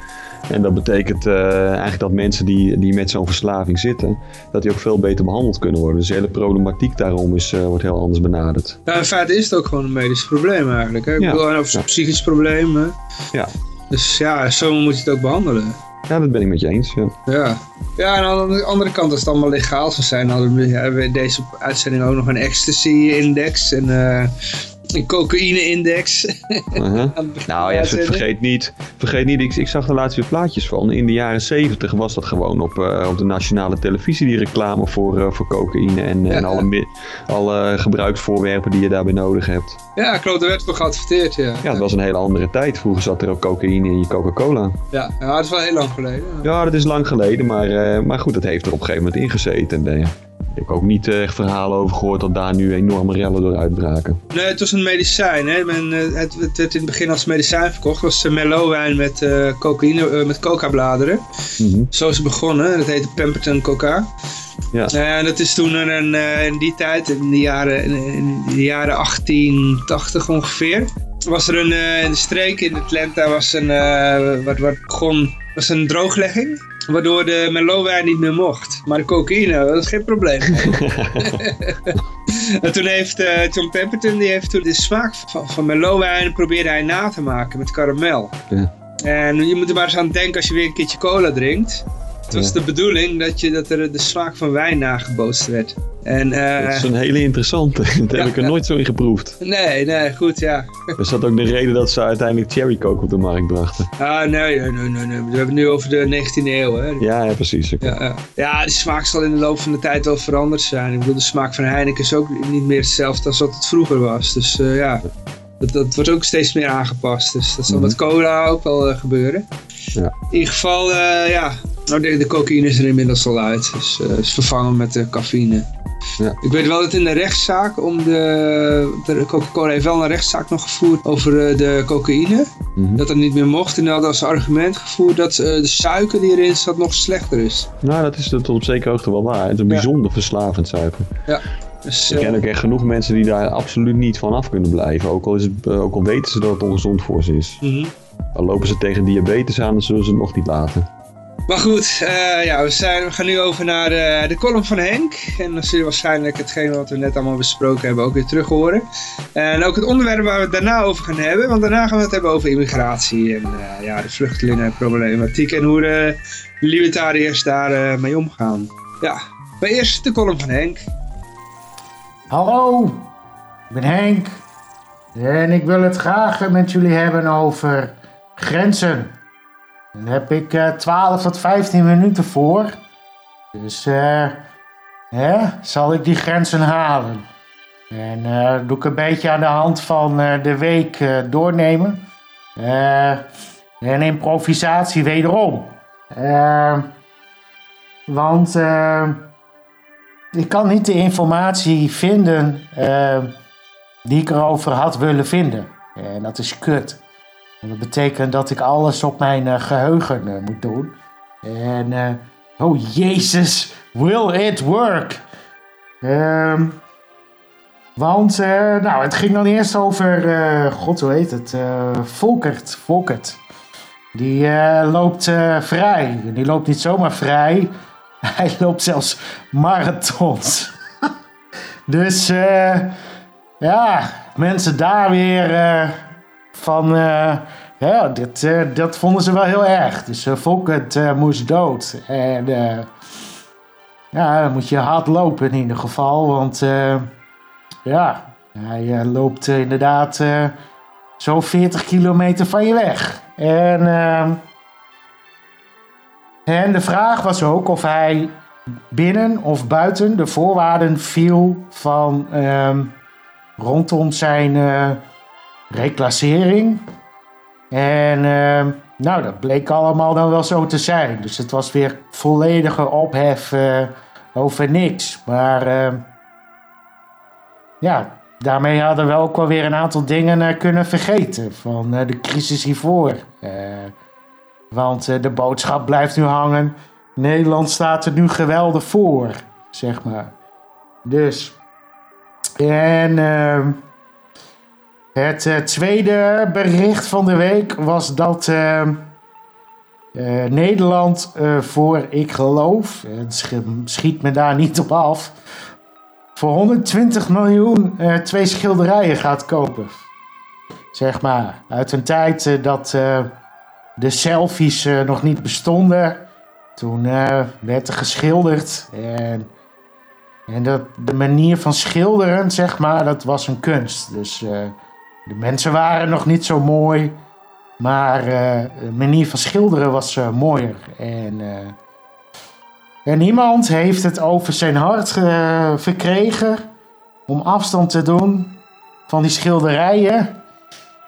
En dat betekent uh, eigenlijk dat mensen die, die met zo'n verslaving zitten, dat die ook veel beter behandeld kunnen worden. Dus de hele problematiek daarom is, uh, wordt heel anders benaderd. Nou, in feite is het ook gewoon een medisch probleem eigenlijk. Hè? Ik ja. bedoel, of een psychisch probleem. Hè? Ja. Dus ja, zo moet je het ook behandelen. Ja, dat ben ik met je eens. Ja, ja. ja en aan de andere kant, als het allemaal legaal zou zijn, hadden we deze uitzending ook nog een ecstasy-index. En uh, een cocaïne-index. Uh -huh. nou ja, vergeet niet, vergeet niet ik, ik zag er laatst weer plaatjes van. In de jaren 70 was dat gewoon op, uh, op de nationale televisie, die reclame voor, uh, voor cocaïne en, ja, en alle, alle gebruiksvoorwerpen die je daarbij nodig hebt. Ja, klopt, er werd toch geadverteerd, ja. Ja, het was een hele andere tijd. Vroeger zat er ook cocaïne in je Coca-Cola. Ja, ja, dat is wel heel lang geleden. Ja, ja dat is lang geleden, maar, maar goed, dat heeft er op een gegeven moment ingezeten. Ik heb ook niet echt verhalen over gehoord dat daar nu enorme rellen door uitbraken. Nee, het was een medicijn. Hè? Men, het, het, werd in het begin als medicijn verkocht. Het was Merlot-wijn met uh, cocaïne, met coca-bladeren. Mm -hmm. Zo is het begonnen. Dat heette Pemberton Coca. Ja. Uh, en dat is toen een, in die tijd, in de jaren, in de jaren 1880 ongeveer, was er een, in de streek in Atlanta was een, wat, wat begon, was een drooglegging. Waardoor de Merlot-wijn niet meer mocht. Maar de cocaïne, dat is geen probleem. en toen heeft uh, John Pemberton, die heeft toen de smaak van, van Merlot-wijn probeerde hij na te maken met karamel. Ja. En je moet er maar eens aan denken als je weer een keertje cola drinkt. Het was de bedoeling dat, je, dat er de smaak van wijn nagebootst werd. En, uh, dat is een hele interessante. Dat heb ik er nooit zo in geproefd. Nee, nee, goed, ja. Is dat ook de reden dat ze uiteindelijk cherry coke op de markt brachten? Ah, nee, nee, nee, nee. We hebben het nu over de 19e eeuw, hè. Ja, ja precies. Ja, ja. ja, de smaak zal in de loop van de tijd wel veranderd zijn. Ik bedoel, de smaak van Heineken is ook niet meer hetzelfde als wat het vroeger was. Dus uh, ja, dat, dat wordt ook steeds meer aangepast. Dus dat zal mm -hmm. met cola ook wel uh, gebeuren. Ja. In ieder geval, ja, nou, de, de cocaïne is er inmiddels al uit. Dus uh, is vervangen met de cafeïne. Ja. Ik weet wel dat in de rechtszaak om de... de Coca-Cola heeft wel een rechtszaak nog gevoerd over uh, de cocaïne. Mm -hmm. Dat dat niet meer mocht. En dat als argument gevoerd dat uh, de suiker die erin zat nog slechter is. Nou, dat is tot op zekere hoogte wel waar. Het is een bijzonder verslavend suiker. Ja. Dus, ik ken ook echt genoeg mensen die daar absoluut niet van af kunnen blijven. Ook al, is het, ook al weten ze dat het ongezond voor ze is. Mm -hmm. Dan lopen ze tegen diabetes aan, dan zullen ze het nog niet laten. Maar goed, uh, ja, we, zijn, we gaan nu over naar uh, de column van Henk. En dan zul je waarschijnlijk hetgeen wat we net allemaal besproken hebben ook weer terug horen. En ook het onderwerp waar we het daarna over gaan hebben. Want daarna gaan we het hebben over immigratie en uh, ja, de vluchtelingenproblematiek. En hoe de libertariërs daar mee omgaan. Ja, maar eerst de column van Henk. Hallo, ik ben Henk. En ik wil het graag met jullie hebben over grenzen. Dan heb ik uh, 12 tot 15 minuten voor. Dus uh, hè, zal ik die grenzen halen. En uh, doe ik een beetje aan de hand van de week doornemen. en improvisatie wederom. want ik kan niet de informatie vinden die ik erover had willen vinden. En dat is kut. Dat betekent dat ik alles op mijn uh, geheugen uh, moet doen. En, uh, oh jezus, will it work? Um, want, nou, het ging dan eerst over, god hoe heet het, Volkert, Volkert. Die loopt vrij. Die loopt niet zomaar vrij, hij loopt zelfs marathons. dus, ja, mensen daar weer van uh, ja, dit, uh, dat vonden ze wel heel erg. Dus uh, Volkert moest dood. En ja, dan moet je hard lopen in ieder geval. Want ja, hij loopt inderdaad zo'n 40 kilometer van je weg. En, en de vraag was ook of hij binnen of buiten de voorwaarden viel van rondom zijn reclassering. En ehm, nou, dat bleek allemaal dan wel zo te zijn. Dus het was weer volledige ophef eh, over niks. Maar ehm, ja, daarmee hadden we ook wel weer een aantal dingen eh, kunnen vergeten van eh, de crisis hiervoor. want de boodschap blijft nu hangen. Nederland staat er nu geweldig voor, zeg maar. Dus. En ehm, het uh, tweede bericht van de week was dat uh, uh, Nederland voor, ik geloof, schiet me daar niet op af, voor 120 miljoen twee schilderijen gaat kopen. Zeg maar, uit een tijd dat de selfies nog niet bestonden. Toen werd er geschilderd en en dat, de manier van schilderen, zeg maar, dat was een kunst. Dus uh, de mensen waren nog niet zo mooi. Maar uh, de manier van schilderen was uh, mooier. En, en iemand heeft het over zijn hart verkregen om afstand te doen van die schilderijen.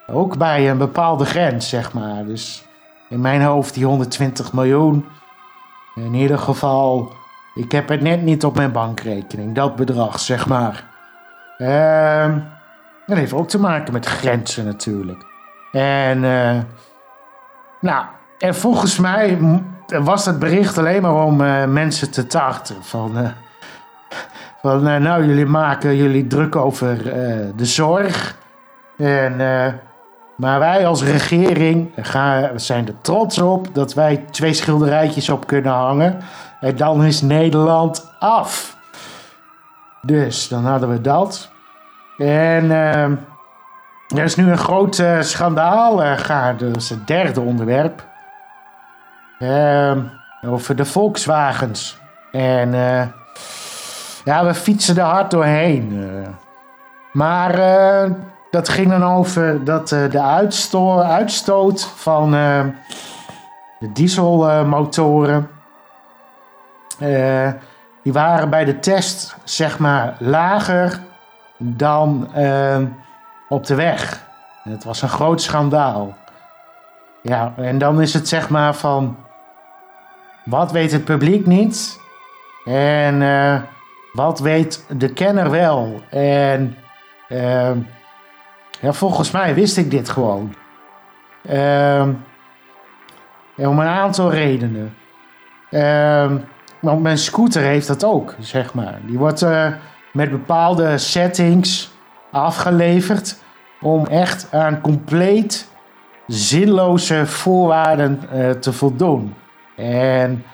Ook bij een bepaalde grens, zeg maar. Dus in mijn hoofd die 120 miljoen. In ieder geval ik heb het net niet op mijn bankrekening, dat bedrag, zeg maar. Ehm, dat heeft ook te maken met grenzen natuurlijk. En, uh, nou, en volgens mij was het bericht alleen maar om uh, mensen te tarten. Van, uh, van nou, jullie maken jullie druk over de zorg. En, maar wij als regering gaan, zijn er trots op dat wij twee schilderijtjes op kunnen hangen. En dan is Nederland af. Dus dan hadden we dat. En uh, er is nu een groot uh, schandaal uh, gaande. Dat is het derde onderwerp. Uh, over de Volkswagens. En eh, ja, we fietsen er hard doorheen. maar dat ging dan over dat de uitstoot van de dieselmotoren die waren bij de test zeg maar lager dan uh, op de weg. Het was een groot schandaal. Ja, en dan is het zeg maar van... Wat weet het publiek niet? En uh, wat weet de kenner wel? En ja, volgens mij wist ik dit gewoon. om een aantal redenen. Want mijn scooter heeft dat ook, zeg maar. Die wordt uh, met bepaalde settings afgeleverd om echt aan compleet zinloze voorwaarden uh, te voldoen. En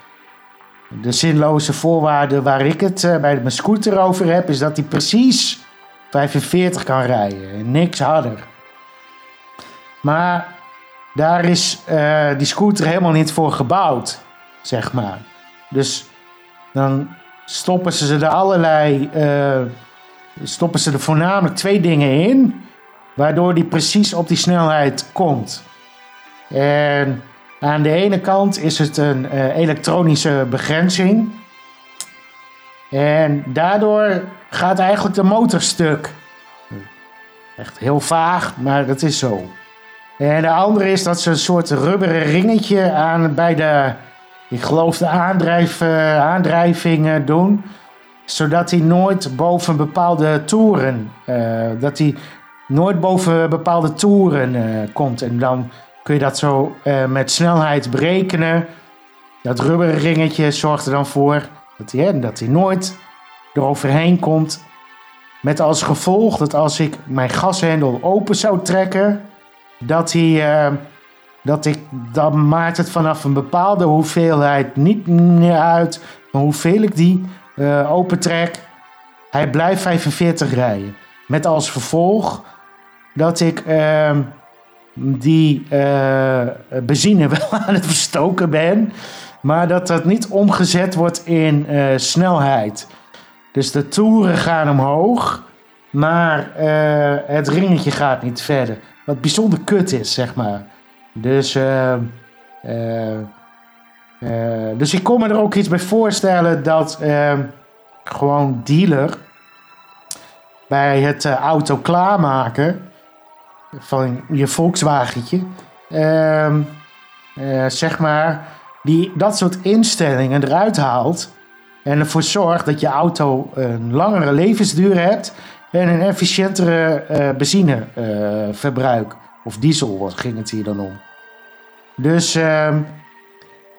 de zinloze voorwaarden waar ik het uh, bij mijn scooter over heb, is dat hij precies 45 kan rijden en niks harder. Maar daar is die scooter helemaal niet voor gebouwd, zeg maar. Dus dan stoppen ze er allerlei. Uh, stoppen ze er voornamelijk twee dingen in. Waardoor die precies op die snelheid komt. En aan de ene kant is het een uh, elektronische begrenzing. En daardoor gaat eigenlijk de motor stuk. Echt heel vaag, maar dat is zo. En de andere is dat ze een soort rubberen ringetje aan bij de ik geloof de aandrijf, uh, aandrijving doen. Zodat hij nooit boven bepaalde toeren. Uh, dat hij nooit boven bepaalde toeren uh, komt. En dan kun je dat zo met snelheid berekenen. Dat rubberen ringetje zorgt er dan voor dat hij, dat hij nooit eroverheen komt. Met als gevolg dat als ik mijn gashendel open zou trekken, dat hij dat ik, dan maakt het vanaf een bepaalde hoeveelheid niet meer uit hoeveel ik die uh, opentrek. Hij blijft 45 rijden. Met als vervolg dat ik uh, die uh, benzine wel aan het verstoken ben, maar dat dat niet omgezet wordt in uh, snelheid. Dus de toeren gaan omhoog, maar het ringetje gaat niet verder. Wat bijzonder kut is, zeg maar. Dus, uh, uh, dus ik kon me er ook iets bij voorstellen dat ehm, gewoon dealer bij het auto klaarmaken van je Volkswagentje, ehm, eh, zeg maar, die dat soort instellingen eruit haalt en ervoor zorgt dat je auto een langere levensduur hebt en een efficiëntere eh, benzineverbruik. of diesel ging het hier dan om. Dus, ehm,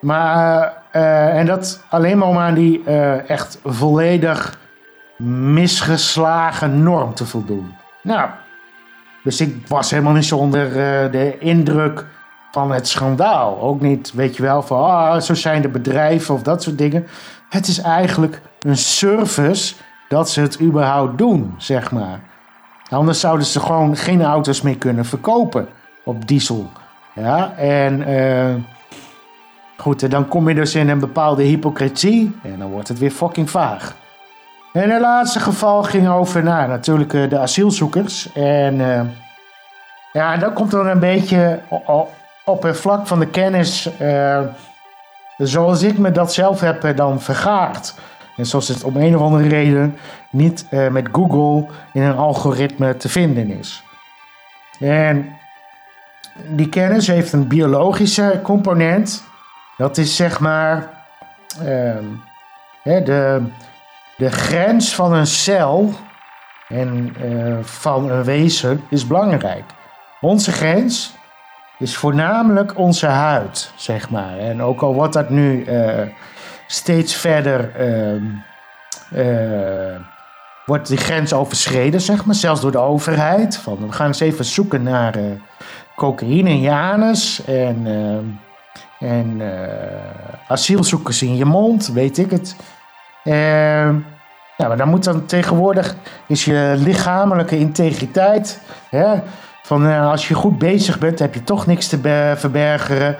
maar, eh, en dat alleen maar om aan die eh, echt volledig misgeslagen norm te voldoen. Nou, dus ik was helemaal niet zo onder de indruk van het schandaal. Ook niet, weet je wel, van ah, zo zijn de bedrijven of dat soort dingen. Het is eigenlijk een service dat ze het überhaupt doen, zeg maar. Anders zouden ze gewoon geen auto's meer kunnen verkopen op diesel. Ja, en uh, goed, dan kom je dus in een bepaalde hypocrisie en dan wordt het weer fucking vaag. En het laatste geval ging over, nou, natuurlijk uh, de asielzoekers. En uh, ja, dat komt dan een beetje op het vlak van de kennis, zoals ik me dat zelf heb dan vergaard. En zoals het om een of andere reden niet met Google in een algoritme te vinden is. En die kennis heeft een biologische component. Dat is zeg maar uh, de, de grens van een cel en uh, van een wezen is belangrijk. Onze grens is voornamelijk onze huid, zeg maar. En ook al wordt dat nu uh, steeds verder uh, uh, wordt die grens overschreden, zeg maar, zelfs door de overheid. Van, we gaan eens even zoeken naar uh, cocaïne in je anus en, en asielzoekers in je mond, weet ik het. ja, maar dan moet dan tegenwoordig is je lichamelijke integriteit. Hè, van als je goed bezig bent, heb je toch niks te verbergen.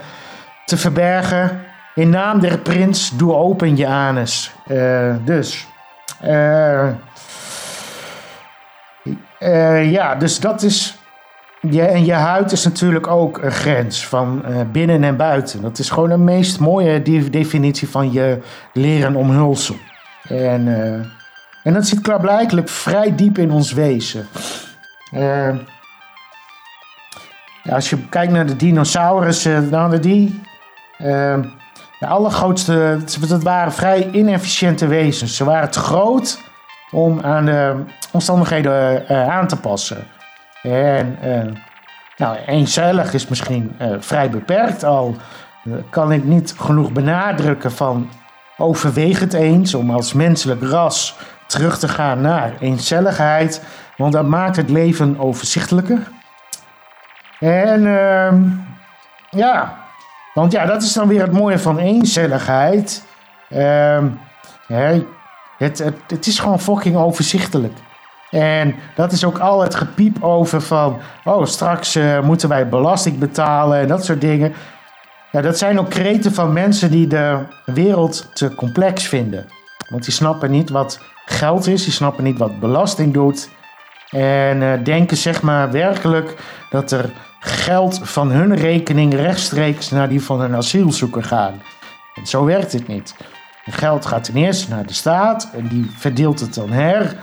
Te verbergen. In naam der prins, doe open je anus. Uh, dus. Uh, uh, ja, dus dat is. Ja, en je huid is natuurlijk ook een grens van binnen en buiten. Dat is gewoon de meest mooie definitie van je leren omhulsel. En, en dat zit klaarblijkelijk vrij diep in ons wezen. Ja, als je kijkt naar de dinosaurussen, dan hadden die de allergrootste, dat waren vrij inefficiënte wezens. Ze waren te groot om aan de omstandigheden uh, aan te passen. En uh, nou, eencellig is misschien uh, vrij beperkt. Al kan ik niet genoeg benadrukken van overweeg het eens om als menselijk ras terug te gaan naar eencelligheid. Want dat maakt het leven overzichtelijker. En ehm, ja, want ja, dat is dan weer het mooie van eencelligheid. Ehm, het, het, is gewoon fucking overzichtelijk. En dat is ook al het gepiep over van... oh, straks uh, moeten wij belasting betalen en dat soort dingen. Ja, dat zijn ook kreten van mensen die de wereld te complex vinden. Want die snappen niet wat geld is, die snappen niet wat belasting doet. En uh, denken zeg maar werkelijk dat er geld van hun rekening rechtstreeks naar die van een asielzoeker gaan. En zo werkt het niet. Het geld gaat ten eerste naar de staat en die verdeelt het dan her.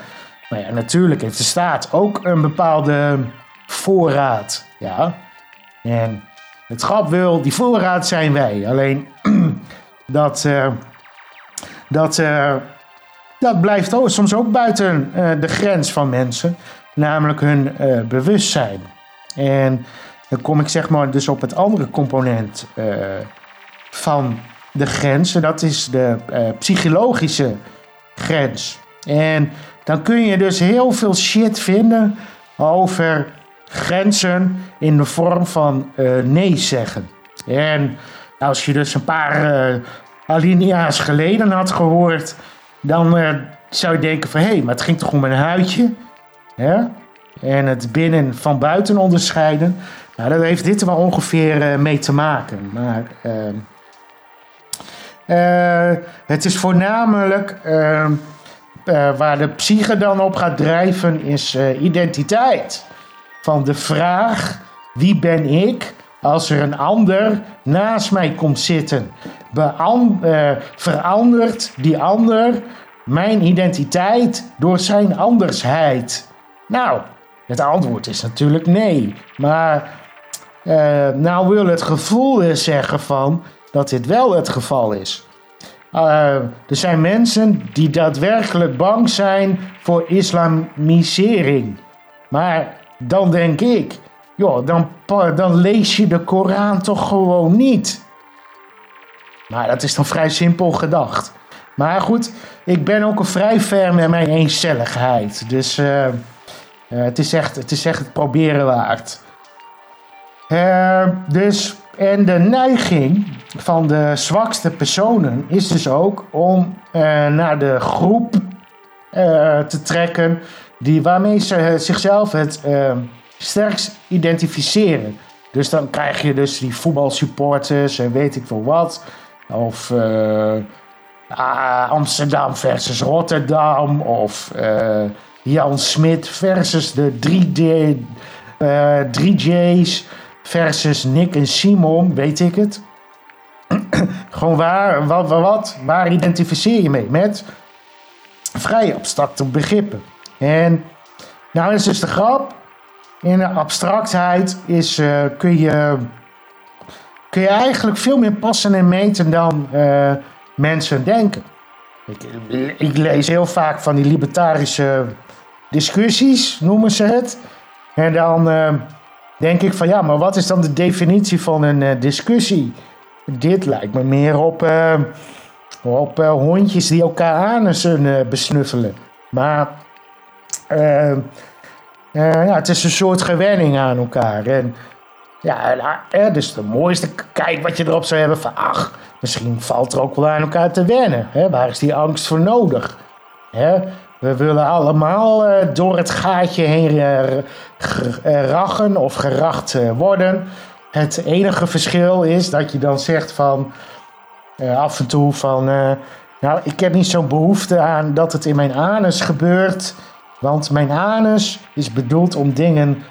Maar ja, natuurlijk heeft de staat ook een bepaalde voorraad. Ja. En het grap wil, die voorraad zijn wij. Alleen dat, uh, dat, uh, dat blijft soms ook buiten uh, de grens van mensen, namelijk hun bewustzijn. En dan kom ik zeg maar dus op het andere component van de grens. En dat is de uh, psychologische grens. En dan kun je dus heel veel shit vinden over grenzen in de vorm van uh, nee zeggen. En als je dus een paar alinea's geleden had gehoord, dan zou je denken van hé, hey, maar het ging toch om een huidje? Ja? En het binnen van buiten onderscheiden. Nou, daar heeft dit er wel ongeveer uh, mee te maken. Maar uh, uh, het is voornamelijk ehm, eh, waar de psyche dan op gaat drijven, is identiteit. Van de vraag: wie ben ik als er een ander naast mij komt zitten? Verandert die ander mijn identiteit door zijn andersheid? Nou, Het antwoord is natuurlijk nee. Maar uh, nou wil het gevoel zeggen van dat dit wel het geval is. Uh, er zijn mensen die daadwerkelijk bang zijn voor islamisering. Maar dan denk ik, joh, dan, dan lees je de Koran toch gewoon niet. Maar dat is dan vrij simpel gedacht. Maar goed, ik ben ook een vrij ver met mijn eencelligheid. Dus uh, het, is echt, het is echt het proberen waard. Dus, en de neiging van de zwakste personen is dus ook om uh, naar de groep te trekken die, waarmee ze zichzelf het sterkst identificeren. Dus dan krijg je dus die voetbalsupporters en weet ik veel wat. Of Amsterdam versus Rotterdam. Of Jan Smit versus de 3D, uh, 3J's versus Nick en Simon, weet ik het. Gewoon waar, wat, wat, waar identificeer je mee? Met vrij abstracte begrippen. En nou is dus de grap. In de abstractheid is, uh, kun, je, kun je eigenlijk veel meer passen en meten dan uh, mensen denken. Ik, ik, lees heel vaak van die libertarische discussies, noemen ze het. En dan uh, denk ik van ja, maar wat is dan de definitie van een uh, discussie? Dit lijkt me meer op, uh, op hondjes die elkaar anussen besnuffelen. Maar ja, het is een soort gewenning aan elkaar. En ja, nou, dus de mooiste kijk wat je erop zou hebben van ach, Misschien valt er ook wel aan elkaar te wennen. Hè? Waar is die angst voor nodig? Hè? We willen allemaal uh, door het gaatje heen uh, rachen of geracht worden. Het enige verschil is dat je dan zegt van af en toe van nou ik heb niet zo'n behoefte aan dat het in mijn anus gebeurt. Want mijn anus is bedoeld om dingen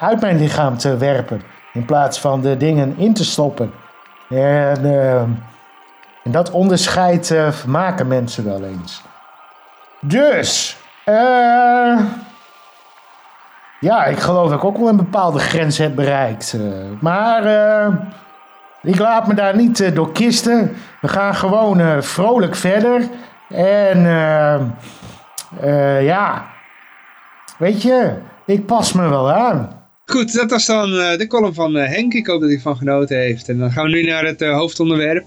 uit mijn lichaam te werpen. In plaats van de dingen in te stoppen. En en dat onderscheid maken mensen wel eens. Dus, uh, ja, ik geloof dat ik ook wel een bepaalde grens heb bereikt. Uh, maar ik laat me daar niet door kisten. We gaan gewoon vrolijk verder. En ja, weet je, ik pas me wel aan. Goed, dat was dan uh, de column van uh, Henk. Ik hoop dat hij van genoten heeft. En dan gaan we nu naar het uh, hoofdonderwerp.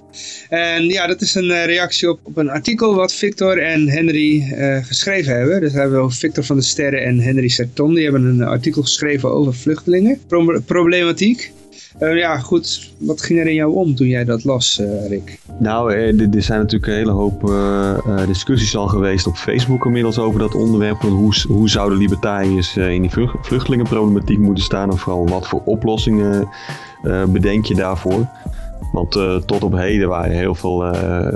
En ja, dat is een reactie op, op een artikel wat Victor en Henry geschreven hebben. Dus we hebben Victor van de Sterren en Henry Serton. Die hebben een artikel geschreven over vluchtelingen. Pro problematiek. Uh, ja, goed. Wat ging er in jou om toen jij dat las, uh, Rick? Nou, er, er zijn natuurlijk een hele hoop discussies al geweest op Facebook inmiddels over dat onderwerp. Hoe, hoe zouden libertariërs in die vluchtelingenproblematiek moeten staan? Of vooral wat voor oplossingen bedenk je daarvoor? Want tot op heden waren heel veel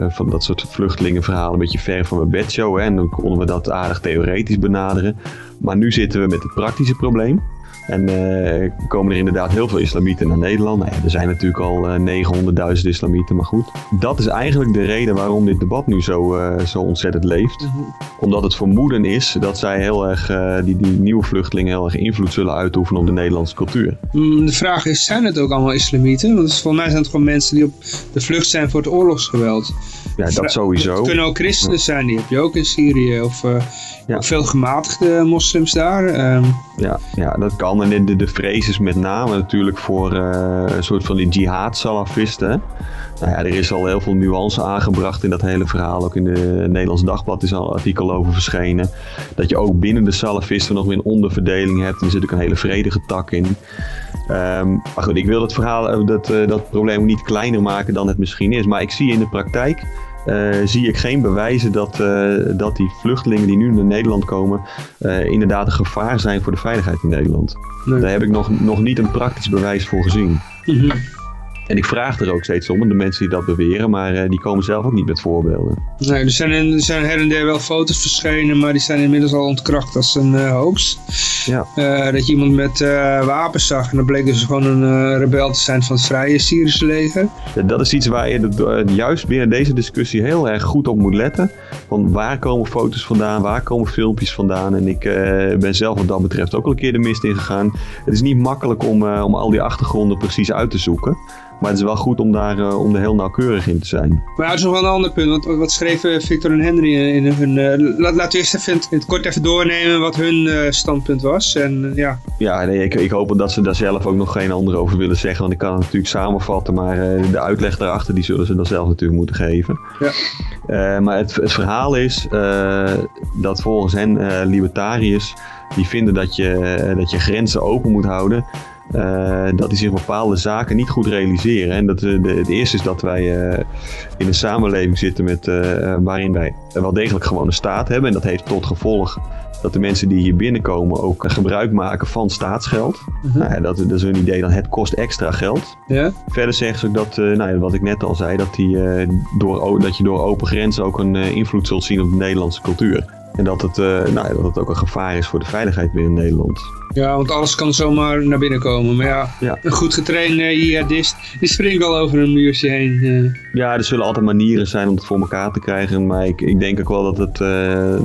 van dat soort vluchtelingenverhalen een beetje ver van mijn bedshow. Hè? En dan konden we dat aardig theoretisch benaderen. Maar nu zitten we met het praktische probleem. En uh, komen er inderdaad heel veel islamieten naar Nederland. Nou ja, er zijn natuurlijk al uh, eh, 900.000 islamieten, maar goed. Dat is eigenlijk de reden waarom dit debat nu zo, uh, zo ontzettend leeft. Mhm. Omdat het vermoeden is dat zij heel erg, die, die nieuwe vluchtelingen heel erg invloed zullen uitoefenen op de Nederlandse cultuur. Mm, de vraag is, zijn het ook allemaal islamieten? Want volgens mij zijn het gewoon mensen die op de vlucht zijn voor het oorlogsgeweld. Ja, dat sowieso. Het kunnen ook christenen zijn, die heb je ook in Syrië. Of ja. veel gematigde moslims daar. Ehm. Ja, ja, dat kan. En de, de vrees is met name natuurlijk voor uh, een soort van die jihad-salafisten. Nou ja, er is al heel veel nuance aangebracht in dat hele verhaal. Ook in de Nederlands Dagblad is al een artikel over verschenen. Dat je ook binnen de salafisten nog weer een onderverdeling hebt. En er zit ook een hele vredige tak in. Um, maar goed, ik wil dat verhaal, eh, dat, uh, dat probleem niet kleiner maken dan het misschien is. Maar ik zie in de praktijk uh, zie ik geen bewijzen dat, uh, dat die vluchtelingen die nu naar Nederland komen uh, inderdaad een gevaar zijn voor de veiligheid in Nederland. Daar heb ik nog, nog niet een praktisch bewijs voor gezien. Mm En ik vraag er ook steeds om, de mensen die dat beweren, maar uh, die komen zelf ook niet met voorbeelden. Nee, er zijn, er zijn her en der wel foto's verschenen, maar die zijn inmiddels al ontkracht als een uh, hoax. Ja. Uh, dat je iemand met wapens zag en dan bleek dus gewoon een rebel te zijn van het vrije Syrische leger. Ja, dat is iets waar je juist binnen deze discussie heel erg goed op moet letten. Van waar komen foto's vandaan, waar komen filmpjes vandaan. En ik ben zelf wat dat betreft ook al een keer de mist ingegaan. Het is niet makkelijk om, om al die achtergronden precies uit te zoeken. Maar het is wel goed om daar uh, om er heel nauwkeurig in te zijn. Maar dat is nog wel een ander punt. Want wat schreven Victor en Henry in hun... Uh, laat, laten we eerst even in het kort even doornemen wat hun uh, standpunt was. En, ja, ja nee, ik, ik hoop dat ze daar zelf ook nog geen ander over willen zeggen. Want ik kan het natuurlijk samenvatten. Maar de uitleg daarachter die zullen ze dan zelf natuurlijk moeten geven. Ja. maar het, het, verhaal is dat volgens hen libertariërs... die vinden dat je, dat je grenzen open moet houden... Uh, dat die zich bepaalde zaken niet goed realiseren. En dat, uh, de, het eerste is dat wij uh, in een samenleving zitten met, waarin wij wel degelijk gewoon een staat hebben. En dat heeft tot gevolg dat de mensen die hier binnenkomen ook gebruik maken van staatsgeld. -huh. nou, dat, dat, is hun idee dan, het kost extra geld. Verder zeggen ze ook dat, nou, wat ik net al zei, dat, die, door, dat je door open grenzen ook een invloed zult zien op de Nederlandse cultuur. En dat het, nou, dat het ook een gevaar is voor de veiligheid binnen Nederland. Ja, want alles kan zomaar naar binnen komen. Maar ja, ja. een goed getrainde jihadist, die springt al over een muurtje heen. Uh. Ja, er zullen altijd manieren zijn om het voor elkaar te krijgen. Maar ik, ik denk ook wel dat, het, uh,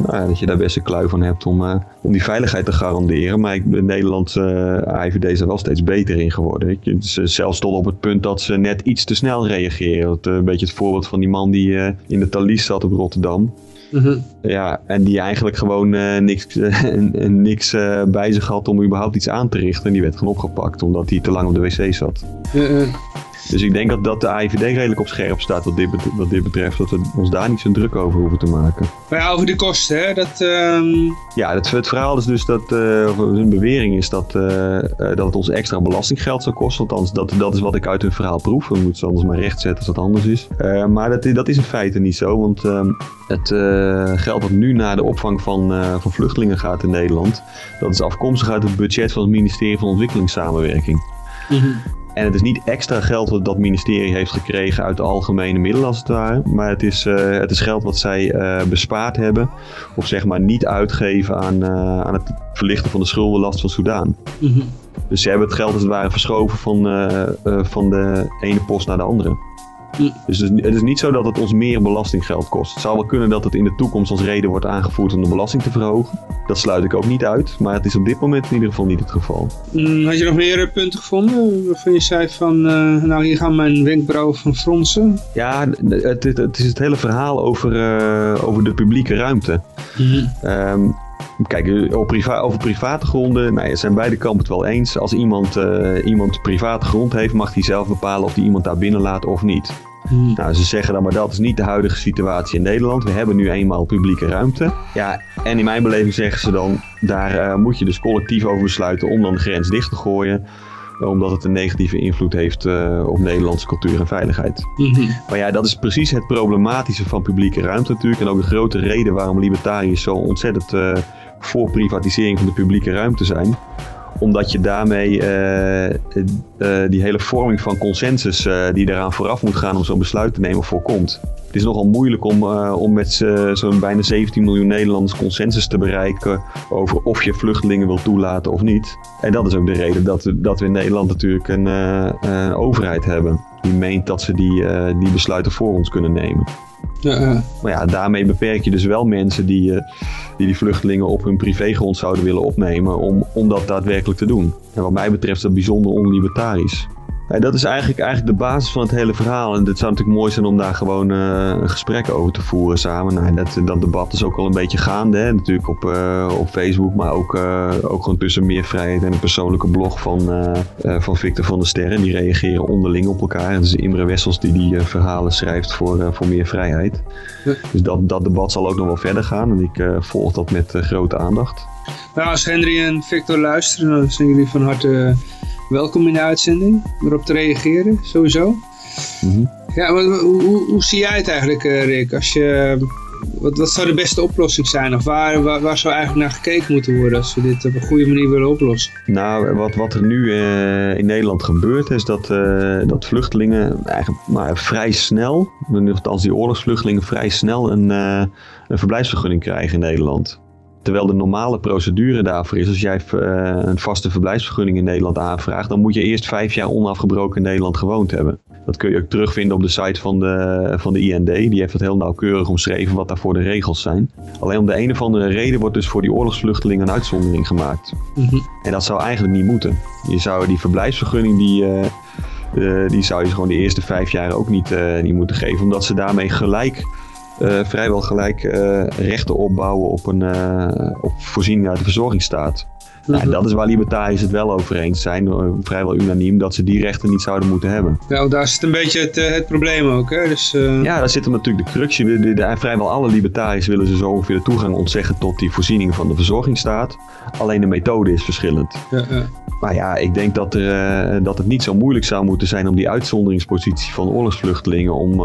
nou, dat je daar best een klui van hebt om, uh, om die veiligheid te garanderen. Maar ik, de Nederlandse IVD is er wel steeds beter in geworden. Ik, zelfs tot op het punt dat ze net iets te snel reageren. Het, een beetje het voorbeeld van die man die in de Thalys zat op Rotterdam. -huh. Ja, en die eigenlijk gewoon uh, niks, uh, niks uh, bij zich had om überhaupt iets aan te richten. En die werd gewoon opgepakt omdat hij te lang op de wc zat. Dus ik denk dat, dat de AIVD redelijk op scherp staat wat dit, wat dit betreft. Dat we ons daar niet zo druk over hoeven te maken. Maar ja, over de kosten, hè? Dat, um... Ja, het, het, verhaal is dus dat, hun bewering is dat, dat het ons extra belastinggeld zou kosten. Althans, dat, dat is wat ik uit hun verhaal proef. We moeten ze anders maar rechtzetten als dat anders is. maar dat, dat is in feite niet zo, want ehm, het geld wat nu naar de opvang van, van vluchtelingen gaat in Nederland, dat is afkomstig uit het budget van het ministerie van Ontwikkelingssamenwerking. Mm -hmm. En het is niet extra geld wat dat ministerie heeft gekregen uit de algemene middelen als het ware. Maar het is, uh, het is geld wat zij uh, bespaard hebben. Of zeg maar niet uitgeven aan, uh, aan het verlichten van de schuldenlast van Soudaan. Mm -hmm. Dus ze hebben het geld als het ware verschoven van, van de ene post naar de andere. Dus het is niet zo dat het ons meer belastinggeld kost. Het zou wel kunnen dat het in de toekomst als reden wordt aangevoerd om de belasting te verhogen. Dat sluit ik ook niet uit, maar het is op dit moment in ieder geval niet het geval. Mm, had je nog meer punten gevonden waarvan je zei van, uh, nou hier gaan mijn wenkbrauwen van fronsen? Ja, het, het, het is het hele verhaal over, uh, over de publieke ruimte. Mm. Um, Kijk, over, priva over private gronden nou, zijn beide kampen het wel eens. Als iemand, uh, iemand private grond heeft, mag hij zelf bepalen of hij iemand daar binnenlaat of niet. Hmm. Nou, ze zeggen dan, maar dat is niet de huidige situatie in Nederland. We hebben nu eenmaal publieke ruimte. Ja, en in mijn beleving zeggen ze dan, daar uh, moet je dus collectief over besluiten om dan de grens dicht te gooien omdat het een negatieve invloed heeft uh, op Nederlandse cultuur en veiligheid. Mm -hmm. Maar ja, dat is precies het problematische van publieke ruimte natuurlijk. En ook de grote reden waarom libertariërs zo ontzettend uh, voor privatisering van de publieke ruimte zijn omdat je daarmee uh, uh, die hele vorming van consensus die eraan vooraf moet gaan om zo'n besluit te nemen voorkomt. Het is nogal moeilijk om, om met zo'n bijna 17 miljoen Nederlanders consensus te bereiken over of je vluchtelingen wil toelaten of niet. En dat is ook de reden dat, dat we in Nederland natuurlijk een, een overheid hebben die meent dat ze die, die besluiten voor ons kunnen nemen. Ja. Maar ja, daarmee beperk je dus wel mensen die, uh, die die vluchtelingen op hun privégrond zouden willen opnemen om, om dat daadwerkelijk te doen. En wat mij betreft is dat bijzonder onlibertarisch. Ja, dat is eigenlijk, eigenlijk de basis van het hele verhaal. En het zou natuurlijk mooi zijn om daar gewoon uh, een gesprek over te voeren samen. Nou, dat, dat debat is ook al een beetje gaande. Hè? Natuurlijk op, uh, op Facebook, maar ook, uh, ook gewoon tussen Meer Vrijheid en een persoonlijke blog van, van Victor van der Sterren. Die reageren onderling op elkaar. Het is Imre Wessels die die verhalen schrijft voor, voor Meer Vrijheid. Dus dat, dat debat zal ook nog wel verder gaan. En ik volg dat met grote aandacht. Nou, als Henry en Victor luisteren, dan zijn jullie van harte welkom in de uitzending. Erop te reageren, sowieso. Mm -hmm. Ja, maar hoe, hoe, hoe, zie jij het eigenlijk, Rick? Als je wat, wat zou de beste oplossing zijn? Of waar, waar, waar zou eigenlijk naar gekeken moeten worden als we dit op een goede manier willen oplossen? Nou, wat, wat er nu in Nederland gebeurt is dat, dat vluchtelingen eigenlijk maar vrij snel, althans die oorlogsvluchtelingen vrij snel een, een verblijfsvergunning krijgen in Nederland. Terwijl de normale procedure daarvoor is, als jij uh, een vaste verblijfsvergunning in Nederland aanvraagt, dan moet je eerst vijf jaar onafgebroken in Nederland gewoond hebben. Dat kun je ook terugvinden op de site van de, van de IND. Die heeft het heel nauwkeurig omschreven wat daarvoor de regels zijn. Alleen om de een of andere reden wordt dus voor die oorlogsvluchtelingen een uitzondering gemaakt. Mhm. En dat zou eigenlijk niet moeten. Je zou die verblijfsvergunning, die, uh, uh, die zou je gewoon de eerste vijf jaar ook niet, niet moeten geven. Omdat ze daarmee gelijk uh, vrijwel gelijk uh, rechten opbouwen op, een, uh, op voorziening uit de verzorgingsstaat. Nou, en dat is waar libertariërs het wel over eens zijn, vrijwel unaniem, dat ze die rechten niet zouden moeten hebben. Ja, daar zit een beetje het, het probleem ook. Hè? Dus, Ja, daar zit er natuurlijk de crux. De, de, vrijwel alle libertariërs willen ze zo ongeveer de toegang ontzeggen tot die voorzieningen van de verzorgingsstaat. Alleen de methode is verschillend. Ja, ja. Maar ja, ik denk dat, er, dat het niet zo moeilijk zou moeten zijn om die uitzonderingspositie van oorlogsvluchtelingen, om,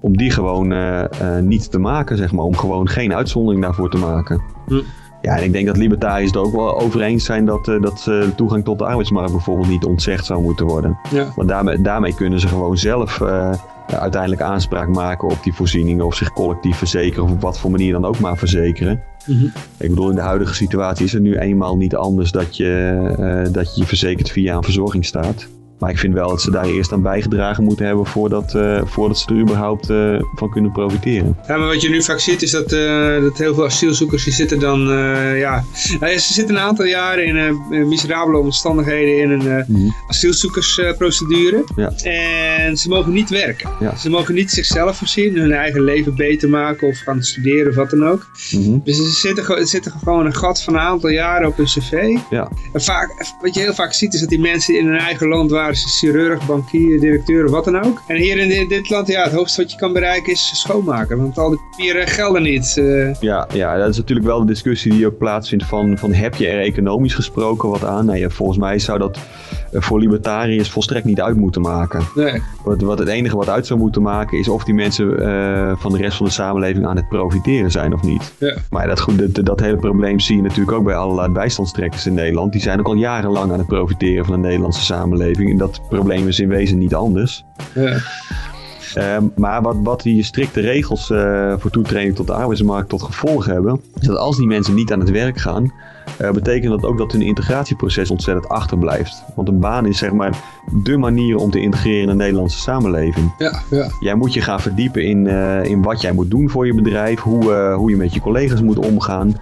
om die gewoon niet te maken, zeg maar. Om gewoon geen uitzondering daarvoor te maken. Hm. Ja, en ik denk dat libertariërs er ook wel over eens zijn dat, uh, dat de toegang tot de arbeidsmarkt bijvoorbeeld niet ontzegd zou moeten worden. Ja. Want daarmee, daarmee kunnen ze gewoon zelf uiteindelijk aanspraak maken op die voorzieningen of zich collectief verzekeren of op wat voor manier dan ook maar verzekeren. Mm -hmm. Ik bedoel, in de huidige situatie is het nu eenmaal niet anders dat je dat je, je verzekerd via een verzorgingsstaat. Maar ik vind wel dat ze daar eerst aan bijgedragen moeten hebben voordat, uh, voordat ze er überhaupt uh, van kunnen profiteren. Ja, maar wat je nu vaak ziet is dat, uh, dat heel veel asielzoekers die zitten dan, ja, ze zitten een aantal jaren in miserabele omstandigheden in een Mhm. asielzoekersprocedure. Ja. En ze mogen niet werken. Ja. Ze mogen niet zichzelf voorzien, hun eigen leven beter maken of gaan studeren of wat dan ook. Mhm. Dus er zitten, zitten gewoon een gat van een aantal jaren op hun cv. Ja. En vaak, wat je heel vaak ziet is dat die mensen in hun eigen land waren chirurg, bankier, directeur, wat dan ook. En hier in dit, land, ja, het hoogste wat je kan bereiken is schoonmaken. Want al die papieren gelden niet. Uh... Ja, ja, dat is natuurlijk wel de discussie die ook plaatsvindt van, van heb je er economisch gesproken wat aan? Nee, volgens mij zou dat voor libertariërs volstrekt niet uit moeten maken. Nee. Wat, wat het enige wat uit zou moeten maken is of die mensen uh, van de rest van de samenleving aan het profiteren zijn of niet. Ja. Maar dat, goed, dat, dat hele probleem zie je natuurlijk ook bij allerlei bijstandstrekkers in Nederland. Die zijn ook al jarenlang aan het profiteren van de Nederlandse samenleving. En dat probleem is in wezen niet anders. Ja. Uh, maar wat, wat die strikte regels uh, voor toetreding tot de arbeidsmarkt tot gevolg hebben, is dat als die mensen niet aan het werk gaan, uh, betekent dat ook dat hun integratieproces ontzettend achterblijft. Want een baan is zeg maar de manier om te integreren in de Nederlandse samenleving. Ja, ja. Jij moet je gaan verdiepen in, uh, in wat jij moet doen voor je bedrijf, hoe, hoe je met je collega's moet omgaan.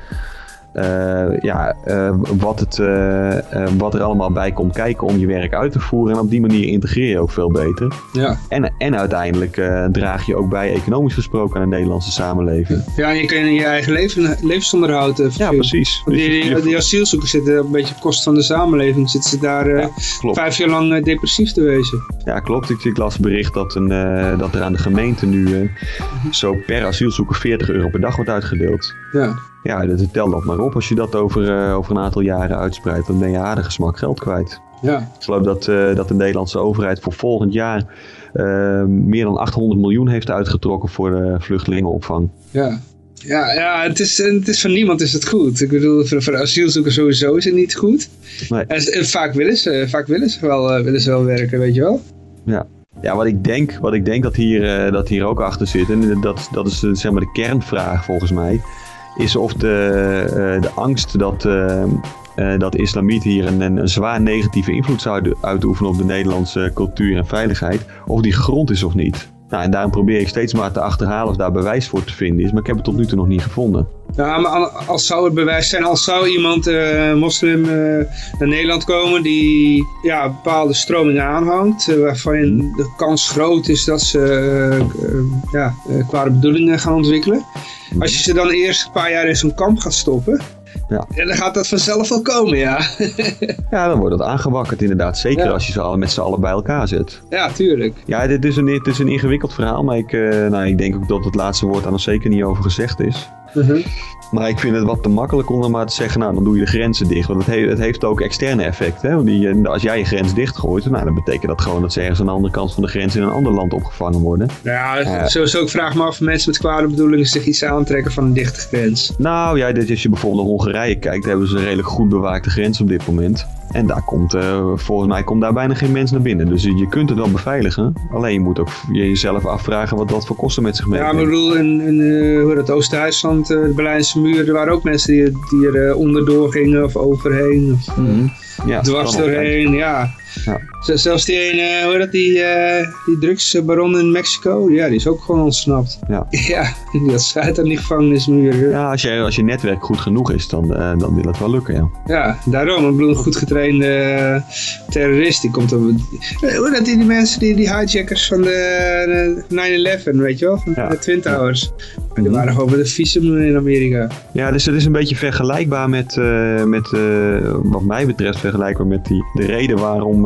Uh, ja, uh, wat, het, uh, wat er allemaal bij komt kijken om je werk uit te voeren. En op die manier integreer je ook veel beter. Ja. En, en uiteindelijk draag je ook bij, economisch gesproken, aan de Nederlandse samenleving. Ja, en je kan je eigen leven, levensonderhoud uh, Ja, precies. Want die, die, die, asielzoekers zitten een beetje op kosten van de samenleving. Zitten ze daar ja, vijf jaar lang depressief te wezen. Ja, klopt. Ik, ik las bericht dat, een, dat er aan de gemeente nu Mhm. zo per asielzoeker 40 euro per dag wordt uitgedeeld. Ja. Ja, dat, tel dat maar op. Als je dat over, uh, over een aantal jaren uitspreidt, dan ben je aardige smak geld kwijt. Ja. Ik geloof dat, uh, dat de Nederlandse overheid voor volgend jaar uh, meer dan 800 miljoen heeft uitgetrokken voor de vluchtelingenopvang. Ja. Ja, ja het, is, het is van niemand is het goed. Ik bedoel, voor, voor asielzoekers sowieso is het niet goed. Nee. En, en, vaak, willen ze, vaak willen, ze wel, willen ze wel werken, weet je wel. Ja. Ja, wat ik denk, wat ik denk dat, hier, dat hier ook achter zit, en dat, dat is zeg maar de kernvraag volgens mij, is of de, uh, de angst dat, uh, uh, dat islamieten hier een, een, zwaar negatieve invloed zouden uitoefenen op de Nederlandse cultuur en veiligheid, of die gegrond is of niet. Nou, en daarom probeer ik steeds maar te achterhalen of daar bewijs voor te vinden is, maar ik heb het tot nu toe nog niet gevonden. Ja, maar als zou het bewijs zijn, als zou iemand, uh, moslim, uh, naar Nederland komen die ja, bepaalde stromingen aanhangt, uh, waarvan Hmm. de kans groot is dat ze ja, kwade bedoelingen gaan ontwikkelen. Als je ze dan eerst een paar jaar in zo'n kamp gaat stoppen, ja. ja. dan gaat dat vanzelf wel komen, ja. ja, dan wordt dat aangewakkerd inderdaad. Zeker Ja. als je ze alle met z'n allen bij elkaar zet. ja, tuurlijk. Ja, dit is een, dit is een ingewikkeld verhaal, maar ik, eh, nou, ik denk ook dat het laatste woord daar nog zeker niet over gezegd is. Mhm. Maar ik vind het wat te makkelijk om dan maar te zeggen, nou dan doe je de grenzen dicht. Want het, het heeft ook externe effecten. Hè? Die, eh, als jij je grens dichtgooit, nou, dan betekent dat gewoon dat ze ergens aan de andere kant van de grens in een ander land opgevangen worden. Ja, uh, sowieso ik vraag me af of mensen met kwade bedoelingen zich iets aantrekken van een dichte grens. Nou ja, dit, als je bijvoorbeeld naar Hongarije kijkt, hebben ze een redelijk goed bewaakte grens op dit moment. En daar komt, uh, volgens mij komt daar bijna geen mens naar binnen. Dus je kunt het wel beveiligen. Alleen je moet ook jezelf afvragen wat dat voor kosten met zich meebrengt. Ja, maar ik bedoel, in, in uh, het Oost-Duitsland, de Berlijnse muur, er waren ook mensen die, die er onderdoor gingen of overheen. Of, mm -hmm. ja, dwars doorheen, ja. Ja. Zelfs die ene, hoe dat, die, uh, die drugsbaron in Mexico, ja, die is ook gewoon ontsnapt. Ja, ja dat schijnt aan die gevangenismuur. Ja, als je, als je netwerk goed genoeg is, dan, uh, dan wil het wel lukken, ja. Ja, daarom. Ik bedoel, een goed getrainde terrorist, die komt op... Hoe dat die, die mensen, die, die hijackers van de 9-11, weet je wel, van ja. de Twin Towers. Die waren gewoon met een visum in Amerika. Ja, dus het is een beetje vergelijkbaar met, met wat mij betreft, vergelijkbaar met die, de reden waarom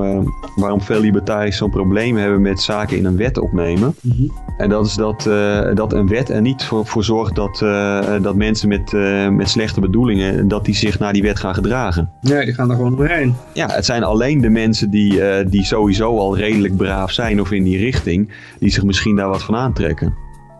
waarom veel libertariërs zo'n probleem hebben met zaken in een wet opnemen. Mhm. En dat is dat, uh, dat een wet er niet voor, voor zorgt dat, uh, dat mensen met, met slechte bedoelingen, dat die zich naar die wet gaan gedragen. Nee, die gaan er gewoon doorheen. Ja, het zijn alleen de mensen die, die sowieso al redelijk braaf zijn of in die richting, die zich misschien daar wat van aantrekken.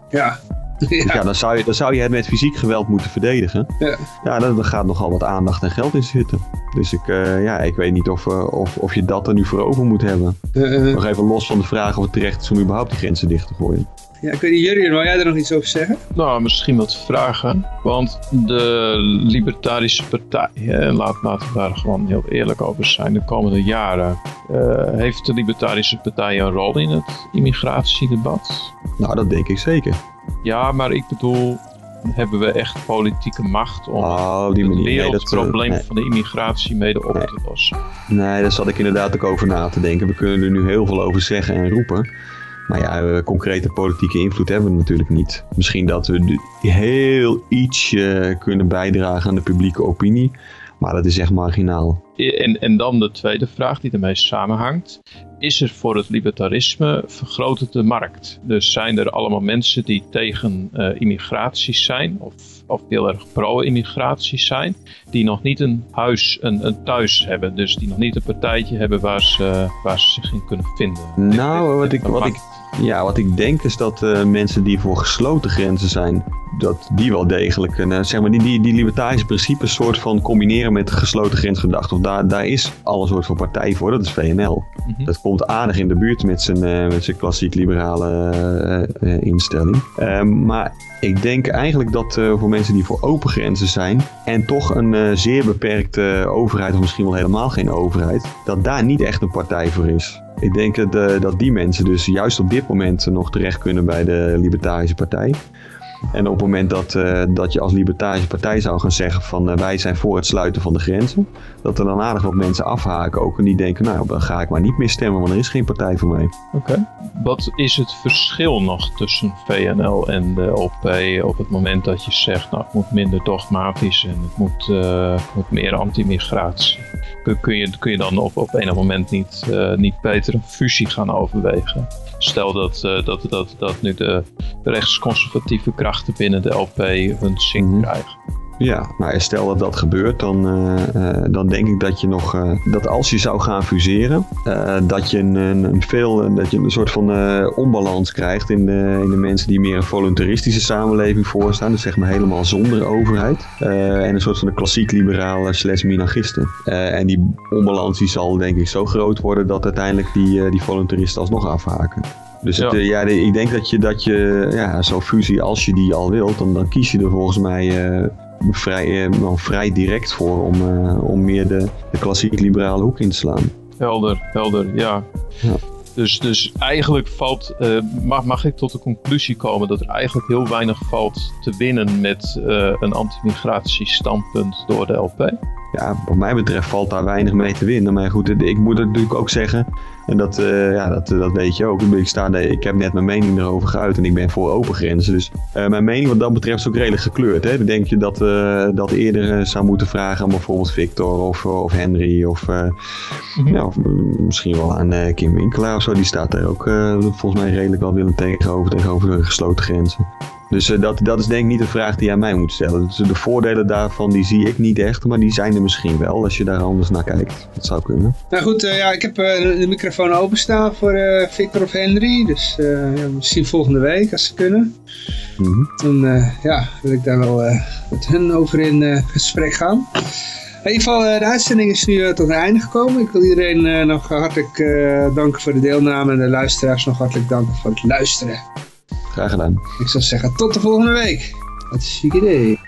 Ja, ja. Dus ja, dan zou, je, dan zou je het met fysiek geweld moeten verdedigen. Ja, ja dan, gaat nogal wat aandacht en geld in zitten. Dus ik, uh, ja, ik weet niet of, uh, of, of je dat er nu voor over moet hebben. Uh, nog even los van de vraag of het terecht is om überhaupt die grenzen dicht te gooien. Ja, ik weet niet, Jurgen, wil jij er nog iets over zeggen? Nou, misschien wat vragen. Want de Libertarische Partij, hè, laat, laten we daar gewoon heel eerlijk over zijn, de komende jaren, heeft de Libertarische Partij een rol in het immigratiedebat? Nou, dat denk ik zeker. Ja, maar ik bedoel, hebben we echt politieke macht om oh, die manier. het wereldprobleem nee, van de immigratie mede op nee. te lossen? Nee, daar zat ik inderdaad ook over na te denken. We kunnen er nu heel veel over zeggen en roepen. Maar ja, concrete politieke invloed hebben we natuurlijk niet. Misschien dat we heel ietsje kunnen bijdragen aan de publieke opinie. Maar dat is echt marginaal. En, en dan de tweede vraag die ermee samenhangt. Is er voor het libertarisme vergroot het de markt? Dus zijn er allemaal mensen die tegen uh, immigratie zijn of, of heel erg pro-immigratie zijn, die nog niet een huis, een, een thuis hebben, dus die nog niet een partijtje hebben waar ze, waar ze zich in kunnen vinden? Nou, wat ik, wat ik, ja, wat ik denk is dat uh, mensen die voor gesloten grenzen zijn, dat die wel degelijk, een, zeg maar, die, die, die libertarische principes soort van combineren met gesloten grensgedachte. Of daar, daar is al een soort van partij voor, dat is VNL. Mm -hmm. Dat komt aardig in de buurt met zijn, uh, met zijn klassiek liberale instelling. Ehm, maar ik denk eigenlijk dat voor mensen die voor open grenzen zijn en toch een zeer beperkte overheid, of misschien wel helemaal geen overheid, dat daar niet echt een partij voor is. Ik denk dat, dat die mensen dus juist op dit moment nog terecht kunnen bij de Libertarische Partij. En op het moment dat, uh, dat je als libertarische partij zou gaan zeggen van uh, wij zijn voor het sluiten van de grenzen, dat er dan aardig wat mensen afhaken ook en die denken nou dan ga ik maar niet meer stemmen, want er is geen partij voor mij. Oké. Okay. Wat is het verschil nog tussen VNL en de LP op het moment dat je zegt nou het moet minder dogmatisch en het moet, uh, moet meer anti-migratie? Kun, kun, je, kun je dan op, op enig moment niet, niet beter een fusie gaan overwegen? Stel dat, uh, dat, dat, dat nu de, rechtsconservatieve krachten binnen de LP hun zin mm. krijgen. Ja, nou stel dat dat gebeurt, dan, uh, uh, dan denk ik dat je nog, uh, dat als je zou gaan fuseren, dat je een, een, veel, dat je een soort van onbalans krijgt in de, in de mensen die meer een voluntaristische samenleving voorstaan, dus zeg maar helemaal zonder overheid, en een soort van de klassiek liberale slash minagisten. en die onbalans die zal denk ik zo groot worden dat uiteindelijk die, die voluntaristen alsnog afhaken. Dus ja. Het, ja, ik denk dat je, dat je ja, zo'n fusie, als je die al wilt, dan, dan kies je er volgens mij uh, vrij, uh, vrij direct voor om, uh, om meer de, de klassiek liberale hoek in te slaan. Helder, helder, ja. ja. Dus, dus eigenlijk valt, mag, mag ik tot de conclusie komen dat er eigenlijk heel weinig valt te winnen met een anti-migratiestandpunt door de LP? Ja, wat mij betreft valt daar weinig mee te winnen. Maar goed, ik moet het natuurlijk ook zeggen. En dat, uh, ja, dat, dat weet je ook. Ik, sta, ik heb net mijn mening erover geuit en ik ben voor open grenzen. Dus uh, mijn mening wat dat betreft is ook redelijk gekleurd. Hè? Dan denk je dat, uh, dat eerder zou moeten vragen aan bijvoorbeeld Victor of, of Henry. Of, mm -hmm. ja, of misschien wel aan Kim Winkelaar of zo. Die staat daar ook volgens mij redelijk wel willen tegenover, tegenover gesloten grenzen. Dus uh, dat, dat is denk ik niet de vraag die jij mij moet stellen. Dus de voordelen daarvan die zie ik niet echt, maar die zijn er misschien wel als je daar anders naar kijkt. Dat zou kunnen. Nou goed, uh, ja, ik heb uh, de microfoon openstaan voor Victor of Henry. Dus ja, misschien volgende week als ze kunnen. Mm -hmm. Dan ja, wil ik daar wel met hun over in gesprek gaan. In ieder geval, de uitzending is nu tot een einde gekomen. Ik wil iedereen nog hartelijk danken voor de deelname en de luisteraars nog hartelijk danken voor het luisteren. Graag gedaan. Ik zou zeggen tot de volgende week. Is een idee.